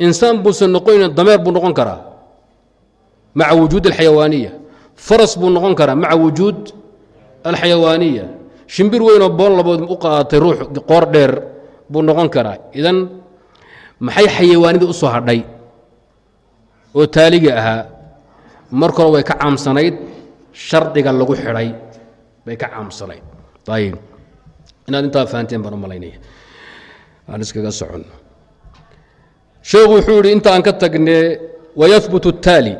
Insaan buusan noqonin dameer buu noqon karaa maca wujuud alxayawaaniya faras buu noqon karaa maca wujuud alxayawaaniya. Shimbir weynoo boon labood u qaadatay ruux qoor dheer buu noqon karaa. Idan maxay xayawaanida u soo hadhay? Oo taaliga ahaa. Marka hore way ka caamsanayd shardiga lagu xidhay bay ka caamsanayd. Ayib. Inaad intaa fahanteen baan u malaynaya. Aan iskaga socon. Sheekhu wuxuu yidhi inta aan ka tagnee wayahbutu taali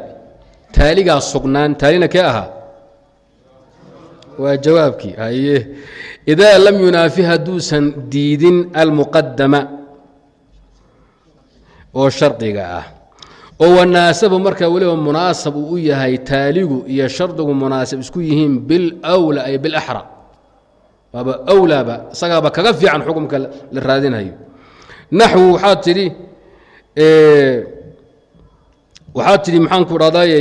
taaligaa sugnaan taalina kee ahaa waa jawaabkii. Haye. Idaa lam yunaafi hadduusan diidin almuqadama oo shardiga ah. Oo wanaasabu marka weliba munaasab uu u yahay taaligu iyo shardigu munaasab isku yihiin bilwla ay bilaxra waaba wlaaba isagaaba kaga fiican xukumka la raadinayo. Naxwu waxaad tidhi waxaad tidhi maxaan ku dhahday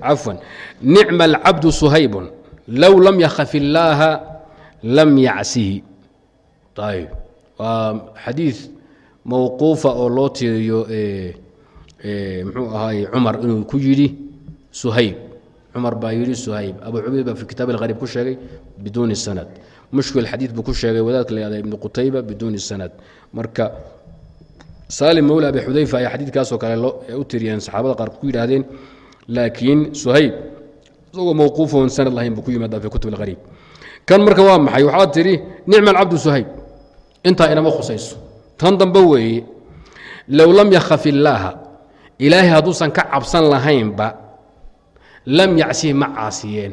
cafwan nicma alcabdu suhaybun low lam yakhaf illaaha lam yacsihi. Ayb waa xadiid mowquufa oo loo tiriyo muxuu ahaay cumar inuu ku yidhi suhayb. Cumar baa yidhi suhayb. Abu cubayd baa fi kitaab alhariib ku sheegay biduuni sanad. Mushkil xadiid buu ku sheegay wadaadka la yahda ibnu qutayba biduuni sanad. Marka saalim mawla abi xudayfa ayaa xadiidkaasoo kale u tiriyeen saxaabada qaar ku yidhaahdeen laakiin suhayb isagoo mowquufoon sanad lahayn buu ku yimaada fi kutub alhariib kan marka waa maxay? Waxaad tidhi nicma alcabdu suhayb intaa inama khusayso. Tan dambe weeye low lam yakhaf illaaha ilaahay hadduusan ka cabsan lahaynba lam yacsihi ma caasiyeen.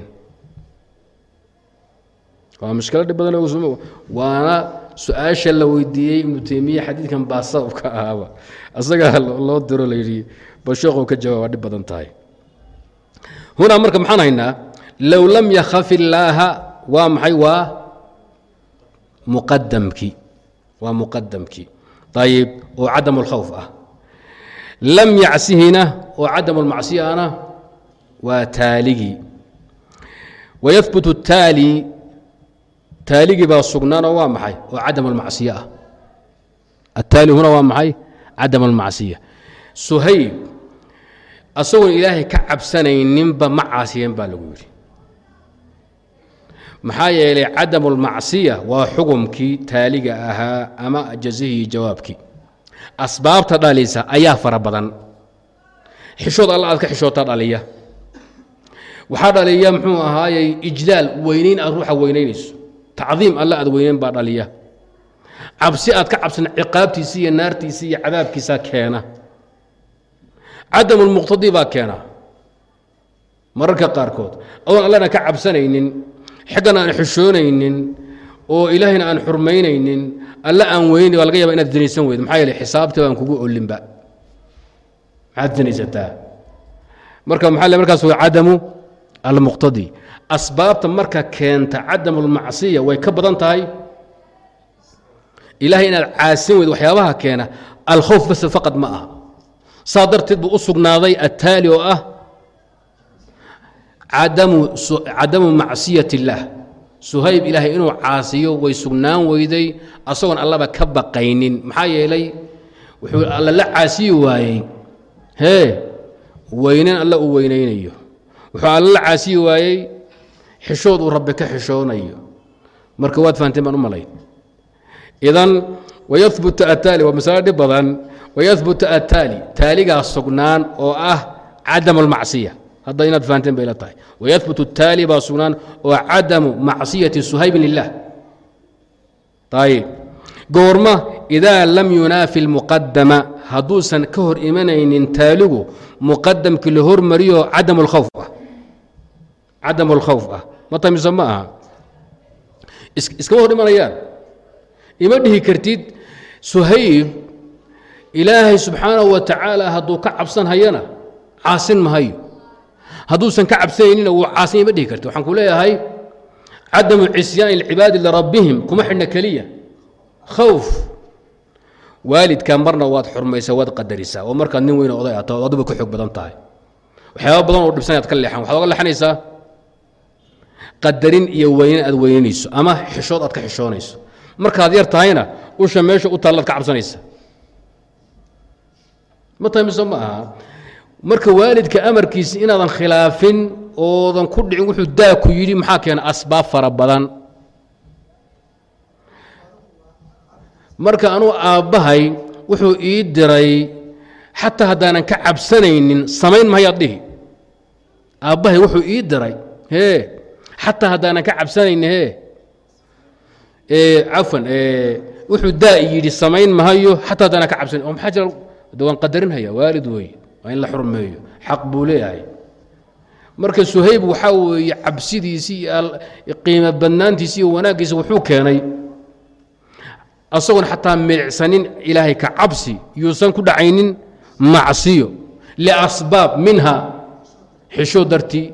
Waa mushkilo dhib badan waana su-aasha la weydiiyey ibnu teymiya xadiidkan baa sababka ahaaba asagaa loo diro la yidhi bal sheekhu ka jawaaba dhib badan tahay hunaa marka maxaan haynaa low lam yakhaf illaaha waa maxay waa muqadamkii waa muqadamkii ayib oo cadam اlkhawf ah lam yacsihina oo cadam اlmacsiyana waa taaligii wayahbut الtaali taaligii baa sugnaanoo waa maxay? Oo cadam almacsiye ah. Ataali huna waa maxay? Cadam almacsiya. Suhayb asagoon ilaahay ka cabsanayninba ma caasiyeen baa lagu yidhi. Maxaa yeelay cadam almacsiya waa xukumkii taaliga ahaa ama jazihii jawaabkii. Asbaabta dhalisa ayaa fara badan. Xishood alla aad ka xishootaa dhaliya. Waxaa dhaliya muxuu ahaayey ijlaal weyneyn aad ruuxa weynaynayso tacdiim alla aad weynayn baa dhaliya. Cabsi aad ka cabsan ciqaabtiisi iyo naartiisi iyo cadaabkiisa keena. Cadam اlmuqtadi baa keena. Mararka qaarkood adoon allana ka cabsanaynin xaggana aan xishoonaynin oo ilaahayna aan xurmaynaynin alla aan weyni baa laga yaba inaad zinaysan weydo maxaa yeele xisaabta baan kugu olinba maxaad zinaysataa marka maxaa le markaas waa cadamu almuqtadi asbaabta marka keenta cadamu almacsiya way ka badan tahay. Ilahay inaad caasin weydo waxyaabaha keena alkhowf bas faqad ma aha. Saa darteed buu u sugnaaday attaali oo ah cadamu macsiyat اllaah suhayb ilaahay inuu caasiyo way sugnaan weyday asagoon allaba ka baqaynin. Maxaa yeelay wuxuu alla la caasiyi waayey. Hee weynan alla uu weynaynayo. Wuxuu alla la caasiyi waayey xishood uu rabbi ka xishoonayo. Marka waad fahanteen baan u malayn idan wayahbutu ataali waa masalo dhib badan. Wayahbutu ataali taaligaa sugnaan oo ah cadam almacsiya hadda inaad fahanteen bay la tahay. Wayahbutu taali baa sugnaan oo cadamu macsiyati suhaybin lilah ayib goorma idaa lam yunaafi lmuqadama hadduusan ka hor imanaynin taaligu muqadamkii la hormariyo cadam lkhawf ah ah ma aha iskama hor imanayaan ima dhihi kartid suhayb ilaahay subxaanahu wa tacaala hadduu ka cabsan hayana caasin mahayo hadduusan ka cabsanaynina wuu caasinya ma dhihi karti waxaan ku leeyahay cadamu cisyaani اlcibaadi lirabbihim kuma xidhna keliya. Khawf. Waalidka marna waad xurmaysaa waad qadarisaa oo markaad nin weyne oday ata oo aduba ka xoog badan tahay. Waxyaaba badan oo dhibsanaad ka leexan waxaad oga leexanaysaa qadarin iyo weyne aad weynanayso ama xishood aad ka xishoonayso. Markaad yar tahayna usha meesha u taallaad ka cabsanaysa. Ma tahay mise ma aha? Marka waalidka amarkiisa inaadan khilaafin oodan ku dhicin wuxuu daa ku yidhi maxaa keena asbaab fara badan? Marka anuu aabbahay wuxuu ii diray xataa haddaanan ka cabsanaynin samayn mahayaad dhihi. Aabbahay wuxuu ii diray hee xataa haddaanan ka cabsanaynin hee cafan wuxuu daa yidhi samayn mahayo xataa haddaanan ka cabsanayn oo maxaa jira? De waan qadarinhaya waalid weeye waa in la xurmeeyo xaq buu leeyahay. Marka suhayb waxaa weeye cabsidiisii iyo qiimo badnaantiisi iyo wanaaggiisa wuxuu keenay asagoon xataa milicsanin ilaahay ka cabsi yuusan ku dhacaynin macsiyo liasbaab minha xisho dartii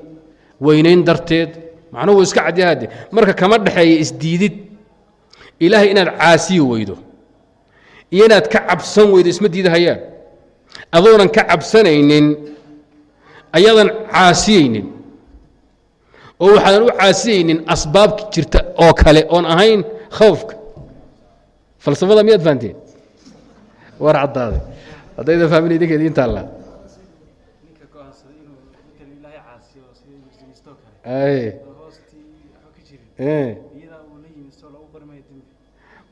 weynayn darteed macnuhu iska cadyahaade marka kama dhexeeya isdiidid. Ilaahay inaad caasiyi weydo. Iyo inaad ka cabsan weydo isma diidahayaan. Adoonan ka cabsanaynin ayaadan caasiyeynin oo waxaadan u caasiyeynin asbaab jirta oo kale oon ahayn khawfka. Falsafada miyaad fahanteen? War caddaaday. Haddayda fahmin idinka idiin taallaa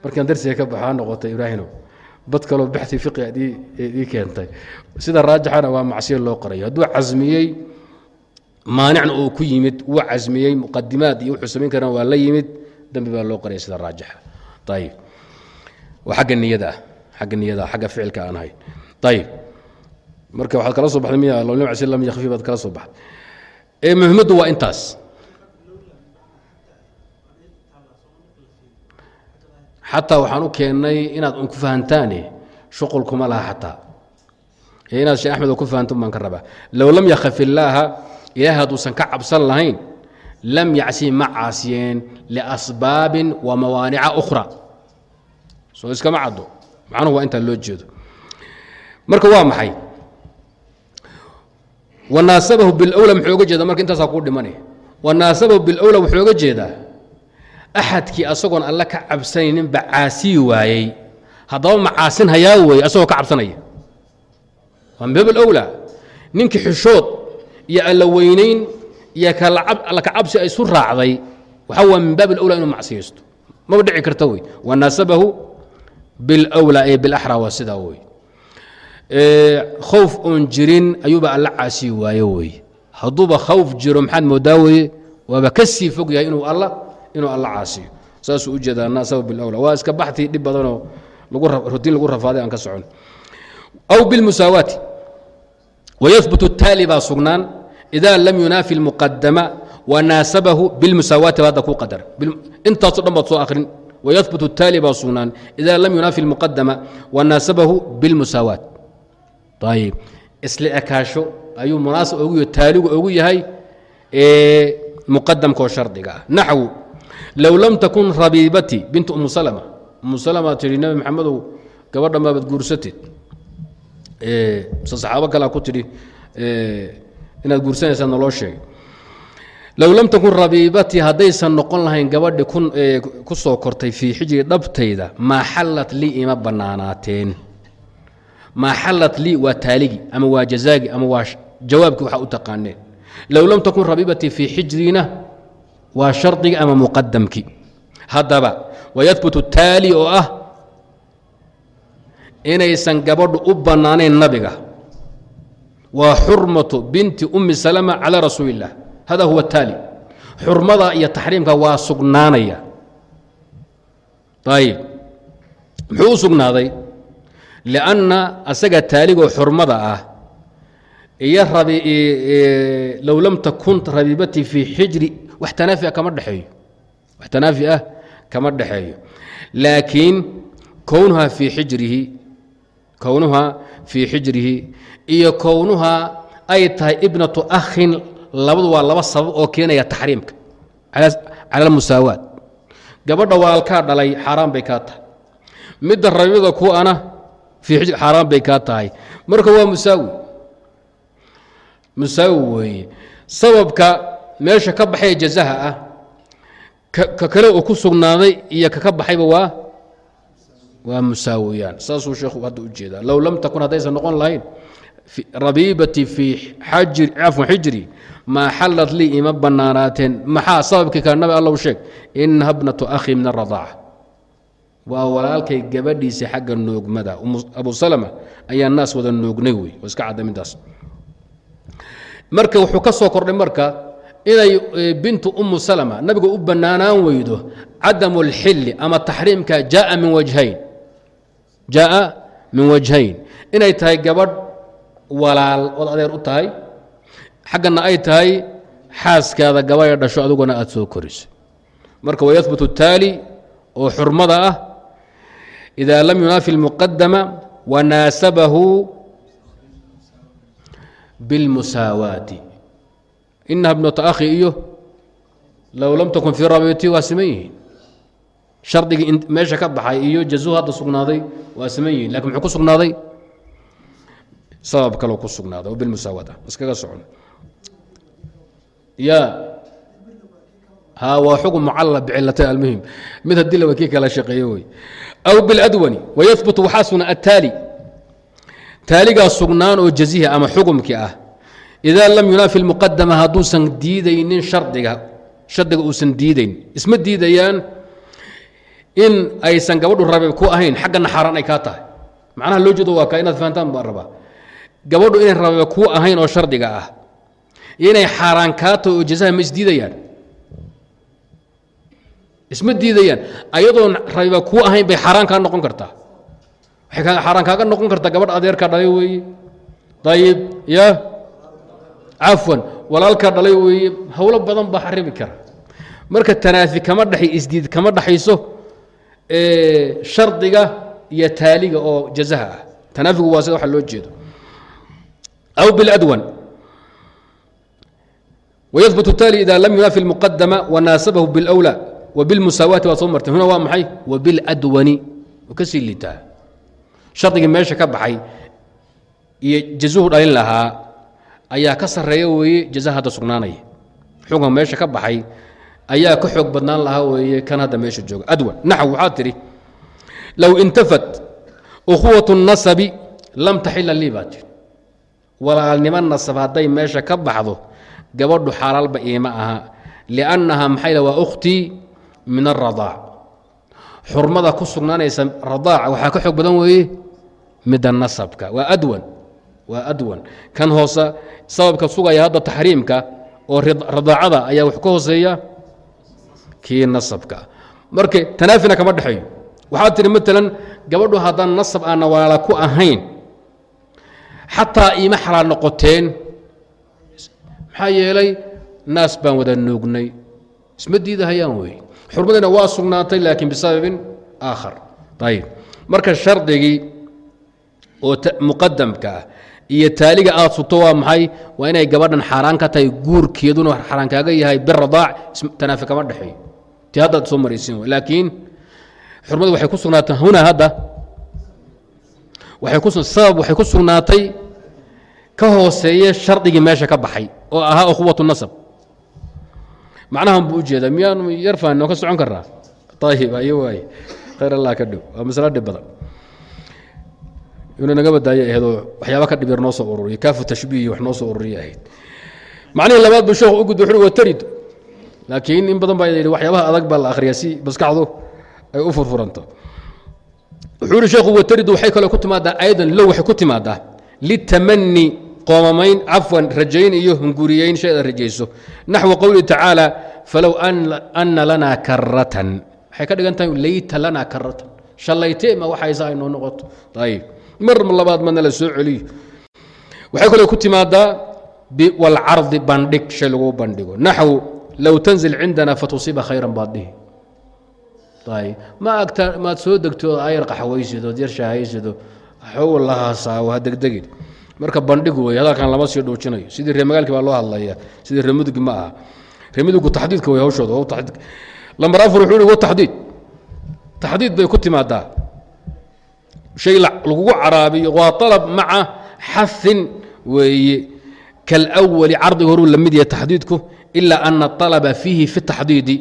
markaan darsiga ka baxaa noqotay ibraahino bad kaloo baxi fiqi ad ii keentay. Sida raajixana waa macsiyo loo qorayo hadduu casmiyey maanicna uu ku yimid wuu casmiyey muqadimaad iyo wuxuu samayn karana waa la yimid dembi baa loo qoraya sida raajixa. Ayib waa agga niyada ah agga niyada ah agga ficilka aan ahayn ayib marka waxaad kala soo baxday miya lam yakfi baad kala soo baxday. Ee muhimmaddu waa intaas xataa waxaan u keennay inaad un ku fahantaane shuqul kuma laha xataa inaad sheekh axmed ku fahanto baan ka rabaa. Low lam yakhaf illaaha ilaahay hadduusan ka cabsan lahayn lam yacsi ma caasiyeen liasbaabin wa mawaanica ukhra. Soo iskama caddo. Macnuhu waa intaa loo jeedo. Marka waa maxay? Wanaasabahu bilowla muxuu oga jeeda marka intaasaa kuu dhimane wanaasabahu bilowla wuxuu oga jeedaa axadkii asagoon alle ka cabsanaynin ba caasiyi waayey. Haddaba ma caasin hayaa weeye asagoo ka cabsanaya. Waa min baab alowla ninkii xishood iyo alla weynayn iyo alla ka cabsi ay isu raacday waxaa waa min baab alowla inuu macsiyaysto. Maba dhici karta wey wanaasabahu bilowla ee bilaxraa waa sidaa wey khowf oon jirin ayuuba alla caasiyi waaye wey hadduuba khawf jiro maxaad moodaa weye waaba ka sii fog yahay inuu alla inuu alla caasiyo saasuu u jeedaa naasaba bilowla waa iska baxti dhib badanoo rutiin lagu rafaaday aan ka socon aw bilmusaawaati wayahbut الtaali baa sugnaan ida lam yunaafi اlmuqadama wanaasabahu bilmusaawaati baa hadda ku qadar intaasoo dhan baad soo akhrin wayahbut الtaali baa sugnaan ida lam yunaafi اlmuqadama wanaasabahu bilmusaawaat ayib isla ekaasho ayuu munaasab ogu taaligu ogu yahay muqadamkaoo shardiga ah naxwu low lam takun rabiibati bintu umu salma umu salma tihi nebi maxamedow gabadhan baabaad guursatid mise saxaabo kalea ku tidhi inaad guursanaysaa naloo sheegay low lam takun rabiibatii haddaysan noqon lahayn gabadhi ku soo kortay fii xijri dhabtayda maa xallat lii ima bannaanaateen maa xallat lii waa taaligi ama waa jazaagi ama waa jawaabkii waxaa u taqaaneen low lam takun rabiibatii fii xijrina waa shardiga ama muqadamkii haddaba wayahbutu taali oo ah inaysan gabadhu u bannaanayn nabiga. Waa xurmatu binti ummi salama calaa rasuuli illah hada huwa taali. Xurmada iyo taxriimka waa sugnaanaya. Ayib muxuu u sugnaaday? Lianna asaga taaligoo xurmada ah iyo low lam takun rabiibatii fii xijri wax tanaafi ah kama dhexeeyo. Wax tanaafi ah kama dhexeeyo. Laakiin kownuhaa fii xijrihi kownuhaa fii xijrihi iyo kownuhaa ay tahay ibnatu akhin labadu waa laba sabab oo keenaya taxriimka. Cala almusaawaat gabadha walaalkaa dhalay xaaraan bay kaa tahay. Midda rabibada ku ana fii xijri xaaraan bay kaa tahay. Marka waa musaawi. Musaawi weeye. Sababka meesha ka baxaya jazaha ah. Ka kale uu ku sugnaaday iyo kaka baxayba waa waa musaawiyaan. Saasuu sheekhu hadda u jeedaa. Low lam takun haddaysan noqon lahayn rabiibati fii cafwan xijri maa xallad lii ima bannaanaateen. Maxaa sababkii kale nabi allow sheeg inaha bnatu akhi min aradaaca waa walaalkay gabadhiisa xagga noogmada. Abu salama ayaa naas wada noognay wey oo iska cadda midaas marka wuxuu ka soo kordhay marka inay bintu umu salama nabiga u bannaanaan weydo cadamu اlxilli ama taxriimka jaaa min wajhayn jaaa min wajhayn inay tahay gabadh walaal ood adeer u tahay xaggana ay tahay xaaskaada gabadha dhasho adiguna aada soo koriso marka wayahbut taali oo xurmada ah إida lam yunaafi اlmuqadama wanaasabahu biاlmusaawaati inaha bnata akhi iyo low lam takun fii rabiti waa siman yihiin shardigii meesha ka baxay iyo jazuhu hadda sugnaaday waa siman yihiin laakiin muxuu ku sugnaaday? Sabab kaloo ku sugnaaday oo bilmusaawaat ah iskaga socon. Ya waa xukun mucallal bicilatay almuhim. Mid haddii laba kii kala shaqeeyo wey. Aw biladwani wayahbutu waxaa sugnaa attaali. Taaligaa sugnaan oo jazihi ama xukumkii ah idaa lam yunaafi lmuqadama hadduusan diidaynin shardiga shardiga uusan diidayn isma diidayaan in aysan gabadhu rabeeb ku ahayn xaggana xaaraan ay kaa tahay macnaha loo jeedo waa kaa inaad fahantaan baan rabaa gabadhu inay rabeeb ku ahayn oo shardiga ah iyo inay xaaraan kaa tahay oo jazaha ma isdiidayaan isma diidayaan ayadoon rabiba kuu ahayn bay xaaraan kaa noqon kartaa waxay xaaraan kaaga noqon kartaa gabadh adeerkaa dhalay weeye ayib ya cafwan walaalkaa dhalay weeye howlo badan baa xarimi kara marka tanaafi kama dhexay isdiid kama dhaxayso shardiga iyo taaliga oo jazaha ah tanaafigu waa sida waxa loo jeedo aw biladwan ويثبت التالي إذا لم ينافي المقدم وناسبه بالأولى وبالمساواة waa martay huna waa maxay وبالأdwani kasii litaa shardigii meesha ka baxay iyo jazuhu dhalin lahaa ayaa ka sareeya weeye jaza hadda sugnaanaya xugan meesha ka baxay ayaa ka xoog badnaan lahaa weeye kan hadda meesha jooga. Adwa naxw waxaad tidhi low intafat ukhuwat nasabi lam taxila lii baa tii walaalnimo nasab hadday meesha ka baxdo gabadhu xalaalba iima aha liannaha maxay waa ukhtii min aradaac xurmada ku sugnaanaysa radaaca waxaa ka xoog badan weeye midda nasabka. Waa adwan waa adwan. Kan hoose sababka sugaya hadda taxriimka oo radaacada ayaa wax ka hooseeya? Kii nasabka. Marka tanaafina kama dhexeeyo. Waxaad tihi maalan gabadhu haddaan nasab aana walaala ku ahayn xataa iima xalaal noqoteen maxaa yeelay naas baan wada nuugnay isma diidahayaan wey. Xurmadina waa sugnaatay laakiin bisababin aakhar. Ayib marka shardigii oo muqadamka ah iyo taaliga aad sugto waa maxay? Waa inay gabadhan xaaraan ka tahay guurkeeduna xaaraan kaaga yahay biradaac tanaafi kama dhexeeyo ti haddaad soo maraysin laakiin xurmadu waxay ku sugnaatay huna hadda. Sabab waxay ku sugnaatay ka hooseeye shardigii meesha ka baxay oo ahaa ukhuwatu nasab. Macnahan buu u jeedaa miyaanu yar fahanno ka socon karaa ayib ayo waay khayr allah ka dhow. Waa masalo dhib badan inuu naga badaayo ahaydoo waxyaaba ka dhib yar noo soo ururiya kaafu tashbiih wax noo soo ururiya ahayd. Macnihii labaad buu sheekhu u gudba wuxuhi watarid laakiin in badan baa yidhi waxyaabaha adag baa la akhriyaa si maskaxdu ay u furfuranto. Wuxuu yihi sheekhu watarid waxay kaloo ku timaadaa aydan low waxay ku timaadaa. Litamani qoomamayn cafwan rajayn iyo hunguriyeyn shay aad rajayso. Naxwu qowlihi tacaala falow ana lanaa karatan waxay ka dhigan tahay layta lanaa karatan shallaytee ma waxaysa ay noo noqoto? Ayib mar labaad madna la soo celiyo. Waxay kaloo ku timaadaa walcardi bandhig shay lagu bandhigo. Naxwu low tanzil cindana fatusiiba khayran baad dhihi. Ma agta maad soo degto ayar qaxwaysido yar shaahaysido xow ha degdegin marka bandhig wey hadalkan lama sii dhuujinayo. Sidii ree magaalki baa loo hadlaya sidii ree mudugi ma aha. Ree mudugu taxdiidka wey hawshooda lambar afar wuxuu ihi wa taxdiid. Taxdiid bay ku timaadaa shay lagugu caraabiyo waa alab maca xahin weeye. Kalwali cardiga horuu la mid yahay taxdiidku ilaa ana alaba fiihi fi taxdiidi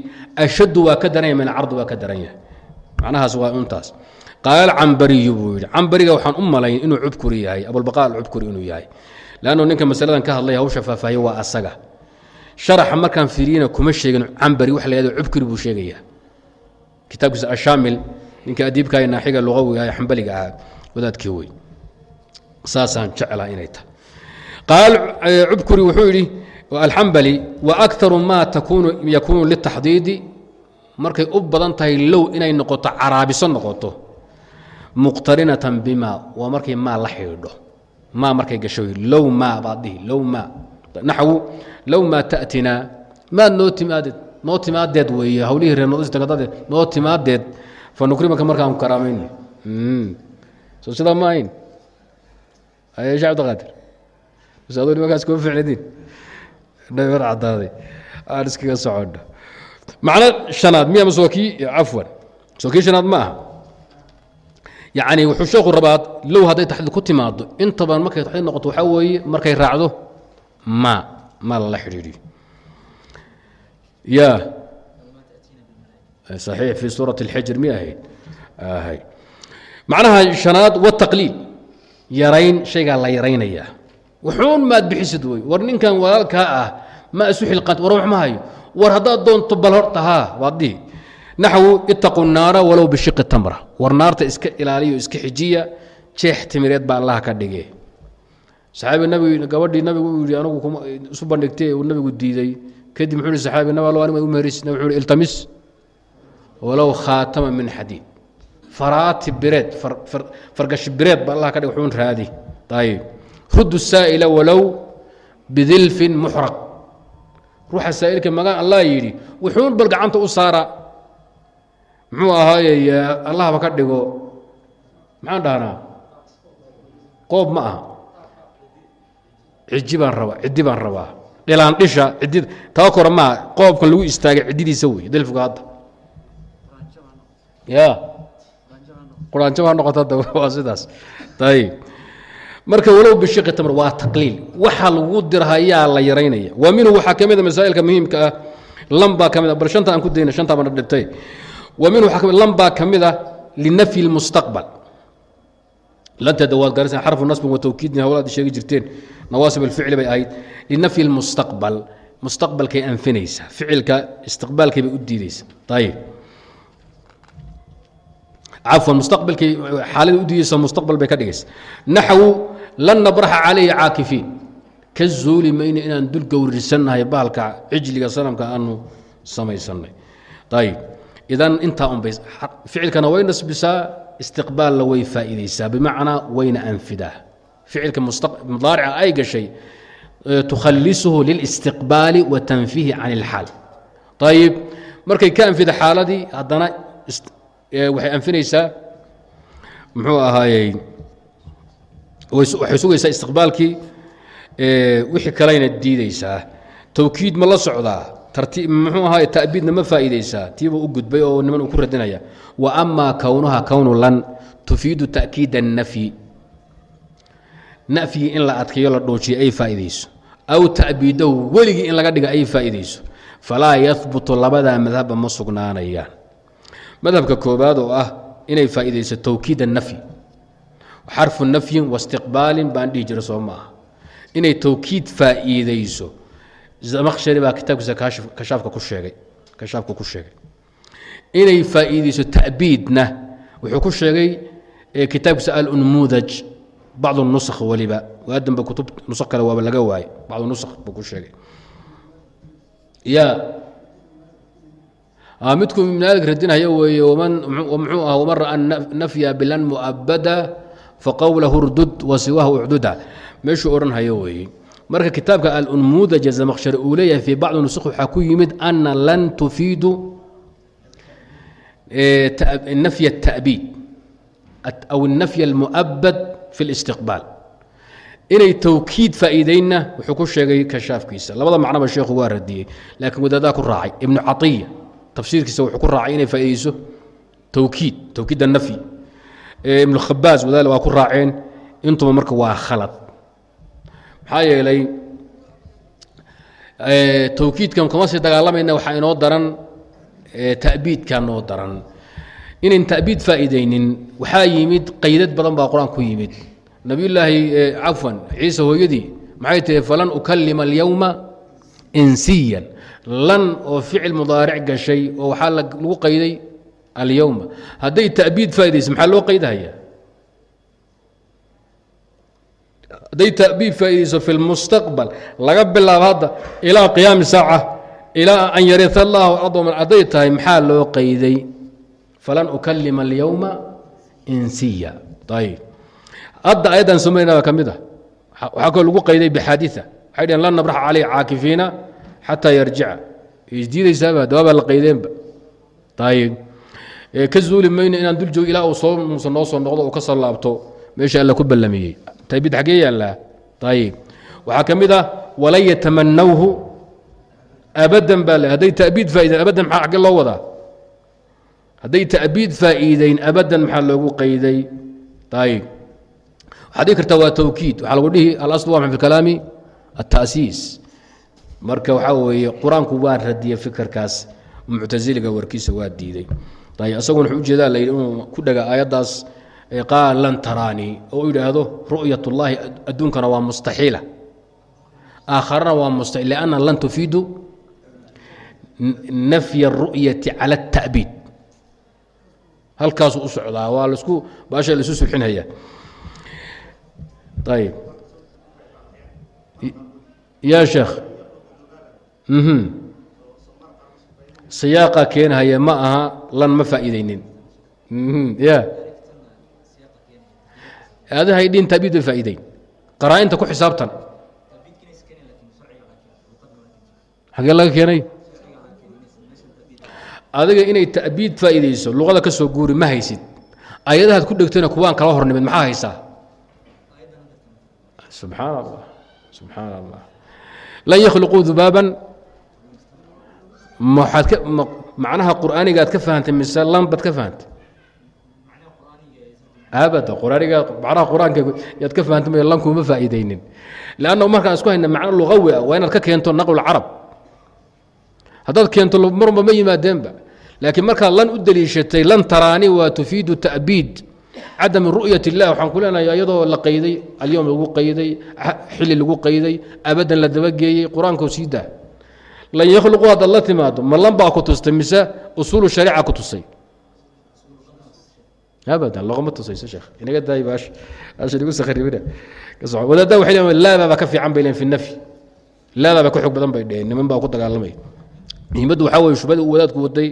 ashaddu waa ka daran yahay min cardi waa ka daran yahay. Macnahaas waa untaas. Qaala cambariyu buu yidhi cambariga waxaan u malayn inuu cubkuri yahay abulbaqa alcubkuri inuu yahay. Lannu ninka masaladan ka hadlaya hawsha faahfaahiye waa asaga. Sharaxa markaan fiiriyena kuma sheegin cambari waxa la yhahdo cubkuri buu sheegayaa. Kitaabkiisa ashaamil ninka adiibka ee naaxiga luqawiga ee xambaliga ahaa wadaadkii wey saasaan jeclaa inay tahay. Qaal cubkuri wuxuu yidhi alxambali wa akaru ma takunu yakuunu litaxdiidi. Markay u badan tahay low inay noqoto caraabiso noqoto. Muqtarinatan bima waa markay maa la xidhiidho maa markay gasho low maa baad dhihi low maa naxwu low maa ta'tinaa maad noo timaadeed noo timaadeed weeye hawlihii reer noo timaadeed fa nukrimaka markaan karaamayn soo sidaa ma ahayn? Aye shee cabdiqaadir bas adoo nimankaas kuma ficlidin dhabar caddaaday aan iskaga soconno macno shanaad miya mase waa kii? Cafwan soo kii shanaad ma aha. Yacni wuxuu sheekhu rabaad low hadday taxdiid ku timaado intaba markay taxdiid noqoto waxaa weeye markay raacdo ma ma lala xidhiidhiyo ya صaxiix fi suuraة اlxijr mi ahayd ahay macnaha shanaad wataqliil yarayn shaygaa la yaraynayaa wuxuun maad bixisid wey war ninkan walaalkaa ah ma isu xilqaant war wax ma hayo war haddaad doonto bal horta haa waad dhihi naxwu itaquu naara walow bishiqi tamra war naarta iska ilaaliyo iska xijiya jeex timireed baa allaha ka dhige saxaabi nabig gabadhii nabigu uu yidhi anigu kuma isu bandhigtay uu nabigu diiday kadib muxuu yihi saxaabi nabi allo anima u meheris nabi wuxuu yihi iltamis walow khaatama min xadiid. Faraati bireed fargashi bireed ba allah ka dhig wuxuun raadi. Ayib ruddu saa'ila walow bidilfin muxraq. Ruuxa saa'ilka magaan allah yidhi wuxuun bal gacanta u saara. Muxuu ahaaye allahba ka dhigo. Maxaan dhahnaa? Qoob ma aha. Ciji baan rabaa ciddi baan rabaa. Dhilaandhisha ciddid taa kore maaha qoobkan lagu istaagay ciddidiisa wey dilfigu hadda ya. Quraanjo ha noqoto hadda waa sidaas. Ayib marka walow bishiqi tamr waa taqliil. Waxa lagu dirhayaa la yaraynaya. Wa minhu waxaa ka mid a masaa'ilka muhiimka ah. Lam baa ka mid a bal shanta aan ku dayna shanta bana dhibtay. Wa minhu waxaa ka mid lam baa ka mid a linafyi lmustaqbal lanteeda waad garanaysaa xarfu nasbin wa tawkiidin hawlaad sheegi jirteen. Nawaasib alficli bay ahayd. Linafyi lmustaqbal mustaqbalkay anfinaysaa. Ficilka istiqbaalkay bay u diidaysaa. Ayib cafwan mustaqbalkay xaalada u diidaysa mustaqbal bay ka dhigaysa. Naxwu lan nabraxa calayhi caakifiin. Ka zuuli mayna inaan dul gowrisannahay bahalka cijliga sanamka aanu samaysanay ayib idan intaa unbay ficilkana way nasbisaa istiqbaalna way faa'iidaysaa. Bimacnaa wayna anfidaa. Ficilka mudaarica ay gashay tukhallisuhu lilistiqbaali wa tanfiihi can ilxaal ayib markay ka anfida xaaladii haddana waxay anfinaysaa muxuu ahaayey waxay sugaysaa istiqbaalkii wixii kaleyna diidaysaa. Tawkiid ma la socdaa tartiib muxuu ahaay ta'biidna ma faa'iidaysaa. Tiibuu u gudbay oo niman uu ku radinaya. Wa amaa kownuha kownu lan tufiidu ta'kiida الnafyi nafyii in la adkeeyo la dhoojiyo ay faa'iidayso. Aw ta'biidahu weligii in laga dhiga ay faa'iidayso. Falaa yahbutu labadaa madhabba ma sugnaanayaan madhabka koobaad oo ah inay faa'iidayso tawkiid الnafyi xarfu nafyin waistiqbaalin baan dhihi jira soo ma aha inay tawkiid faa'iidayso zamaqshari baa kitaabkiisa kashaafka ku sheegay kashaafka ku sheegay. Inay faa'iidayso ta'biidna wuxuu ku sheegay kitaabkiisa alunmudaj bacdu nusakh weliba waadanba kutub nusakh kale waaba laga waayey bacdu nusakh buu ku sheegay. Ya midku ibnaalik radinaya weeye muxuu ah waman ra'a nafya bilan mu'abada faqowlahu urdud wasiwahu ucduda meeshuu odhan hayo weeye marka kitaabka alunmudaja zamaqshari uu leeyahay fii bacdi nusakh waxaa ku yimid ana lan tufiidu nafy التأbiid aw الnafy الmuؤbad fi الاstiqbaal inay towkiid faa'iideynna wuxuu ku sheegay kashaafkiisa labada macnoba sheekhu waa radiyey laakiin wadaadaa ku raacay ibnu caطiya tafsiirkiisa wuxuu ku raacay inay faa'iideyso towkiid towkiid الnafyi ibnu khabaas wadaal waa ku raaceen intuba marka waa khalad. Maxaa yeelay tawkiidkan kuma sii dagaalamayna waxaa inoo daran ta'biidka noo daran. Inayn ta'biid faa'iidaynin waxaa yimid qaydad badan baa qur'aan ku yimid. Nabiyullaahi cafwan ciise hooyadii maxay tihi falan ukalima alyowma insiyan lan oo ficil mudaaric gashay oo waxaa lagu qayday alyowma hadday ta'biid faaidayso maxaa loo qaydahaya hadday ta'biid faaidayso fi lmustaqbal laga bilaabo hadda ilaa qiyaami saaca ilaa an yarita allahu adman hadday tahay maxaa loo qayday? Falan ukalima alyowma insiya. Ayib hadda ayaddan somaynaa ka mid ah. Waxaa kaloo lagu qayday bixaadia waxay dhaheen lan nabraxa caleyh caakifiina xataa yarjica isdiidaysaaba dawaabaa la qaydeenba ayib ka zuuli mayno inaan dul joogi ilaa uu soo muusa noo soo noqdo uu ka soo laabto meesha alla ku ballamiyey taybid xaggee yaallaa ayib waxaa ka mid ah walan yatamanawhu abadan baa le hadday tabiid faaideen abaddan maa agge loo wadaa hadday ta'biid faa'iideyn abaddan maxaa loogu qayday ayib waxaad dhigi kartaa waa tawkiid waxaa lagu dhihi alaslu waa ma fi kalaami altasiis marka waxaa weeye qur'aanku waa radiyey fikerkaas muctasiliga warkiisa waa diiday. Isaguna wuxuu u jeedaa layidhi inuu ku dhega aayaddaas qaal lan taraanii oo yidhaahdo ru'yat ullaahi adduunkana waa mustaxiila. Aakharana waa mustail lanna lan tufiidu nafya aru'yati cala ata'biid halkaasuu u socdaa waa lasku baasha laisu sulxinhayaa. Ayb ya sheekh siyaaqa keenhaya ma aha lan ma faa'iidaynin. Ya. Adahay dhin tabiid bay faa'iideyn qaraa'inta ku xisaabtan. Xagee laga keenay? Adiga inay ta'biid faa'iidayso luqada ka soo guuri ma haysid. Ayadahaad ku dhegtayna kuwaan kala hor nimid maxaa haysaa? Subxaan allah subxaan allah lan yakhluquu dubaaban macnaha qur'aaniga aad ka fahantay mise lan baad ka fahantay abada quraaniga macnaha qur'aanka yaad ka fahantay may lan kuma faa'iidaynin. Leanna markaan isku hayna macno lugawi ah waa inaad ka keento naql carab. Haddaad keento marunba ma yimaadeenba laakiin markaad lan u deliishatay lan taraani waa tufiidu ta'biid. Cadam ru'yat illah waxaan ku leenahay iyadoo la qayday alyowm lagu qayday xili lagu qayday abadan la dabageeyey qur'aankoo sii daa lan yakhluqu haddaad la timaado ma lan baa ku tustay mise usuulu shariica ku tusay? Abadan loqoma tusayso sheekh. Inaga daay baash baasha lagu sakharibina ka soco waxay leeyihiin laadaaba ka fiican bay leeyihiin fi nafyi. Laadaaba ka xoog badan bay dheheen niman baa ku dagaalamay. Muhiimaddu waxaa weeye shubada uu wadaadku waday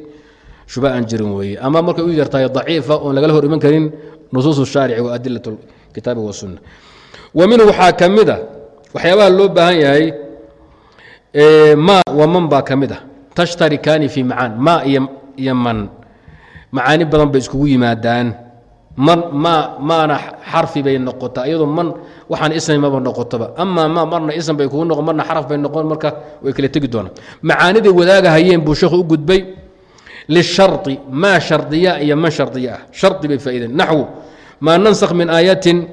shuba aan jirin weeye. Ama markay u yartahay daciifa oon lagala hor iman karin nusuus shaarici wa adilat kitaabi wasunna wa minhu waxaa ka mid a waxyaabaha loo baahan yahay ma man baa ka mid ah. Tashtarikaani fi macaan. Ma iyo man. Macaani badan bay iskugu yimaadaan. Man ma maana xarfi bay noqotaa. Iyadoo man waxaan ismimaba noqotoba amaa ma marna ism bay kugu noqon marna xaraf bay noqon marka way kala tegi doonaan macaaniday wadaaga hayeen buu sheekhu u gudbay. Lishari maa shardiya iyo man shardiya ah. Shardi bay faaideen naxwu maa nansakh min aayatin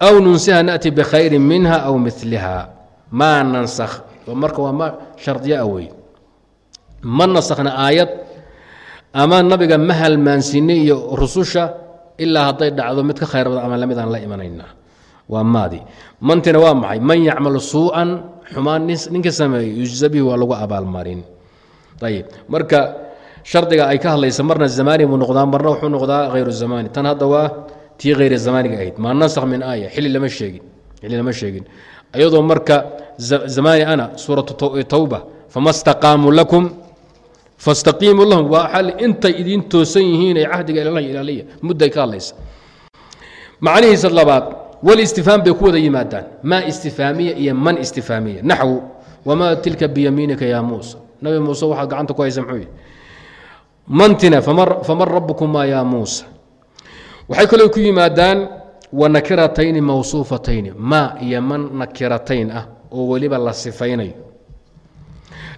aw nunsiha na'ti bikhayrin minha aw miliha maa nansakh marka waa ma shardiya ah wey ma nasakhna aayad ama nabiga ma halmaansinay iyo rususha ilaa hadday dhacdo mid ka khayr badan ama la mid aan la imanayna. Waa maadi. Mantina waa maxay? Man yacmal suu'an xumaan ninka sameeyo yujza bihi waa lagu abaalmarin. Ayib marka shardiga ay ka hadlaysa marna zamaani buu noqdaa marna wuxuu noqdaa hayru zamaani. Tan hadda waa tii hayr zamaaniga ahayd. Maa nasakh min aaya? Xilli lama sheegin. Xilli lama sheegin iyadoo marka zamaani ana suuratu tawba fama staqaamuu lakum fastaqiimuu lahum waa xal intay idiin toosan yihiin ee cahdiga ilaaliya mudday ka hadlaysa. Macnihiisa labaad walistifhaam bay ku wada yimaadaan maa istifaamiya iyo man istifaamiya naxwu wamaa tilka biyamiinika yaa muusa. Nabi muuse waxaad gacanta ku haysa muxuu mantina faman rabukumaa yaa muusa. Waxay kaloo ku yimaadaan wa nakiratayni mawsuufatayni maa iyo man nakiratayn ah oo weliba la sifaynayo.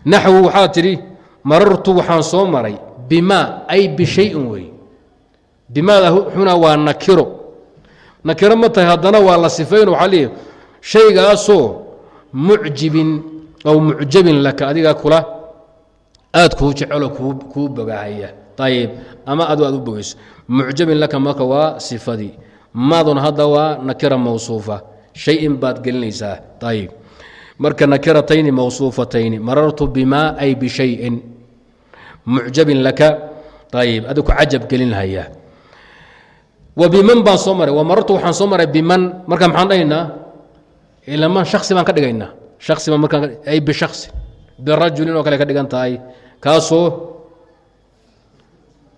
Naxwu waxaa tidhi marartu waxaan soo maray bimaa ay bishayin wey bimaada huna waa nakiro. Nakiro ma tahay haddana waa la sifayn waxaa leeyahy shaygaasoo mucjibin aw mucjabin laka adiga kula aad kuu jecelo kuu bogahaya ayib ama adu aad u bogayso mucjabin laka marka waa sifadii maaduna hadda waa nakira mawsuufa. Shay-in baad gelinaysaa. Ayib marka nakiratayni mawsuufatayni marartu bimaa ay bishayin mucjabin laka. Ayib adi ku cajab gelinhaya wa biman baan soo maray. Wa marartu waxaan soo maray biman. Marka maxaan dhahaynaa ilaman shaksi baan ka dhigaynaa shaksi baan markaan ay bishasi birajulin oo kale ka dhigan tahay. Kaasoo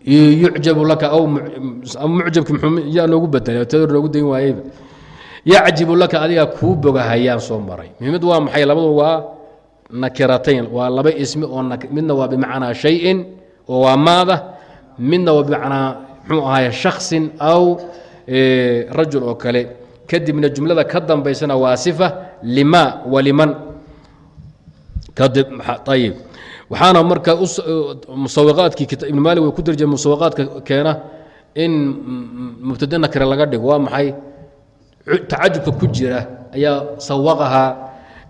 yucjabu laka aw mucjabki yaa noogu dayn waayeyba yacjibu laka adiga kuu bogahayaan soo maray muhiimad waa maxay labadu waa nakiratayn waa laba ismi oo midna waa bimacnaa shayin oo waa maada midna waa bimacnaa muxuu ahaay shaksin aw rajul oo kale kadibna jumlada ka dambaysana waa sifa lima waliman ayib waxaana marka musawiqaadkii ibn maali way ku darjeen musawaqaadka keena in mubtada nakira laga dhigo. Waa maxay? Tacajubka ku jira ayaa sawaqahaa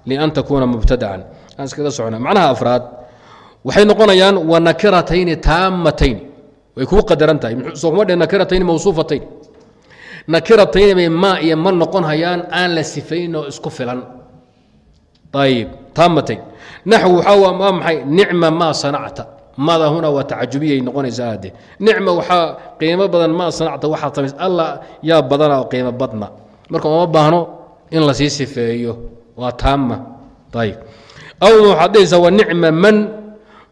lian takuuna mubtadacan aan iskaga socona macnaha afraad waxay noqonayaan wa nakiratayni taamatayn. Way kuu qadaran tahay. Sooma dhe nakiratayni mawsuufatayn. Nakiratayni bay maa iyo ma noqon hayaan aan la sifayn oo isku filan. Ayib taamatayn naxw waa maxay? Nicma maa sanacta. Mada huna waa tacajubiyay noqonaysaa hadde nicma waxaa qiimo badan maa sanacta waxaad samays alla yaa badana oo qiimo badna. Marka uma baahno in la sii sifeeyo. Waa taama ayib aw waxaad dhehaysaa wa nicma man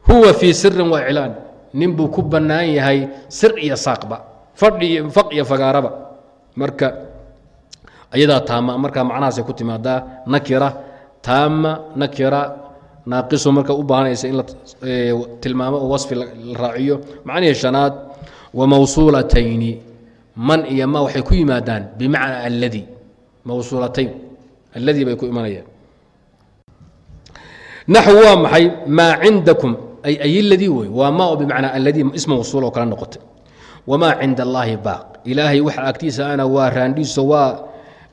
huwa fii sirin wa iclaan. Nin buu ku bannaan yahay sir iyo saaqba. Fadhi faq iyo fagaaraba. Marka ayadaa taama markaa macnahaasay ku timaadaa nakira. Taama nakira naaqiso marka u baahanaysa in tilmaamo oo wasfi la raaciyo. Macnihii shanaad wa mawsuulatayni man iyo ma waxay ku yimaadaan bimacnaa alladii mawsuulatayn alladii bay ku imanayaan. Naxw waa maxay? Maa cindakum ay ay ladii wey waa ma oo bimacnaa alladii isma mawsuul oo kala noqotay wamaa cinda allaahi baaq ilaahay waxa agtiisa ana waa raandhiiso waa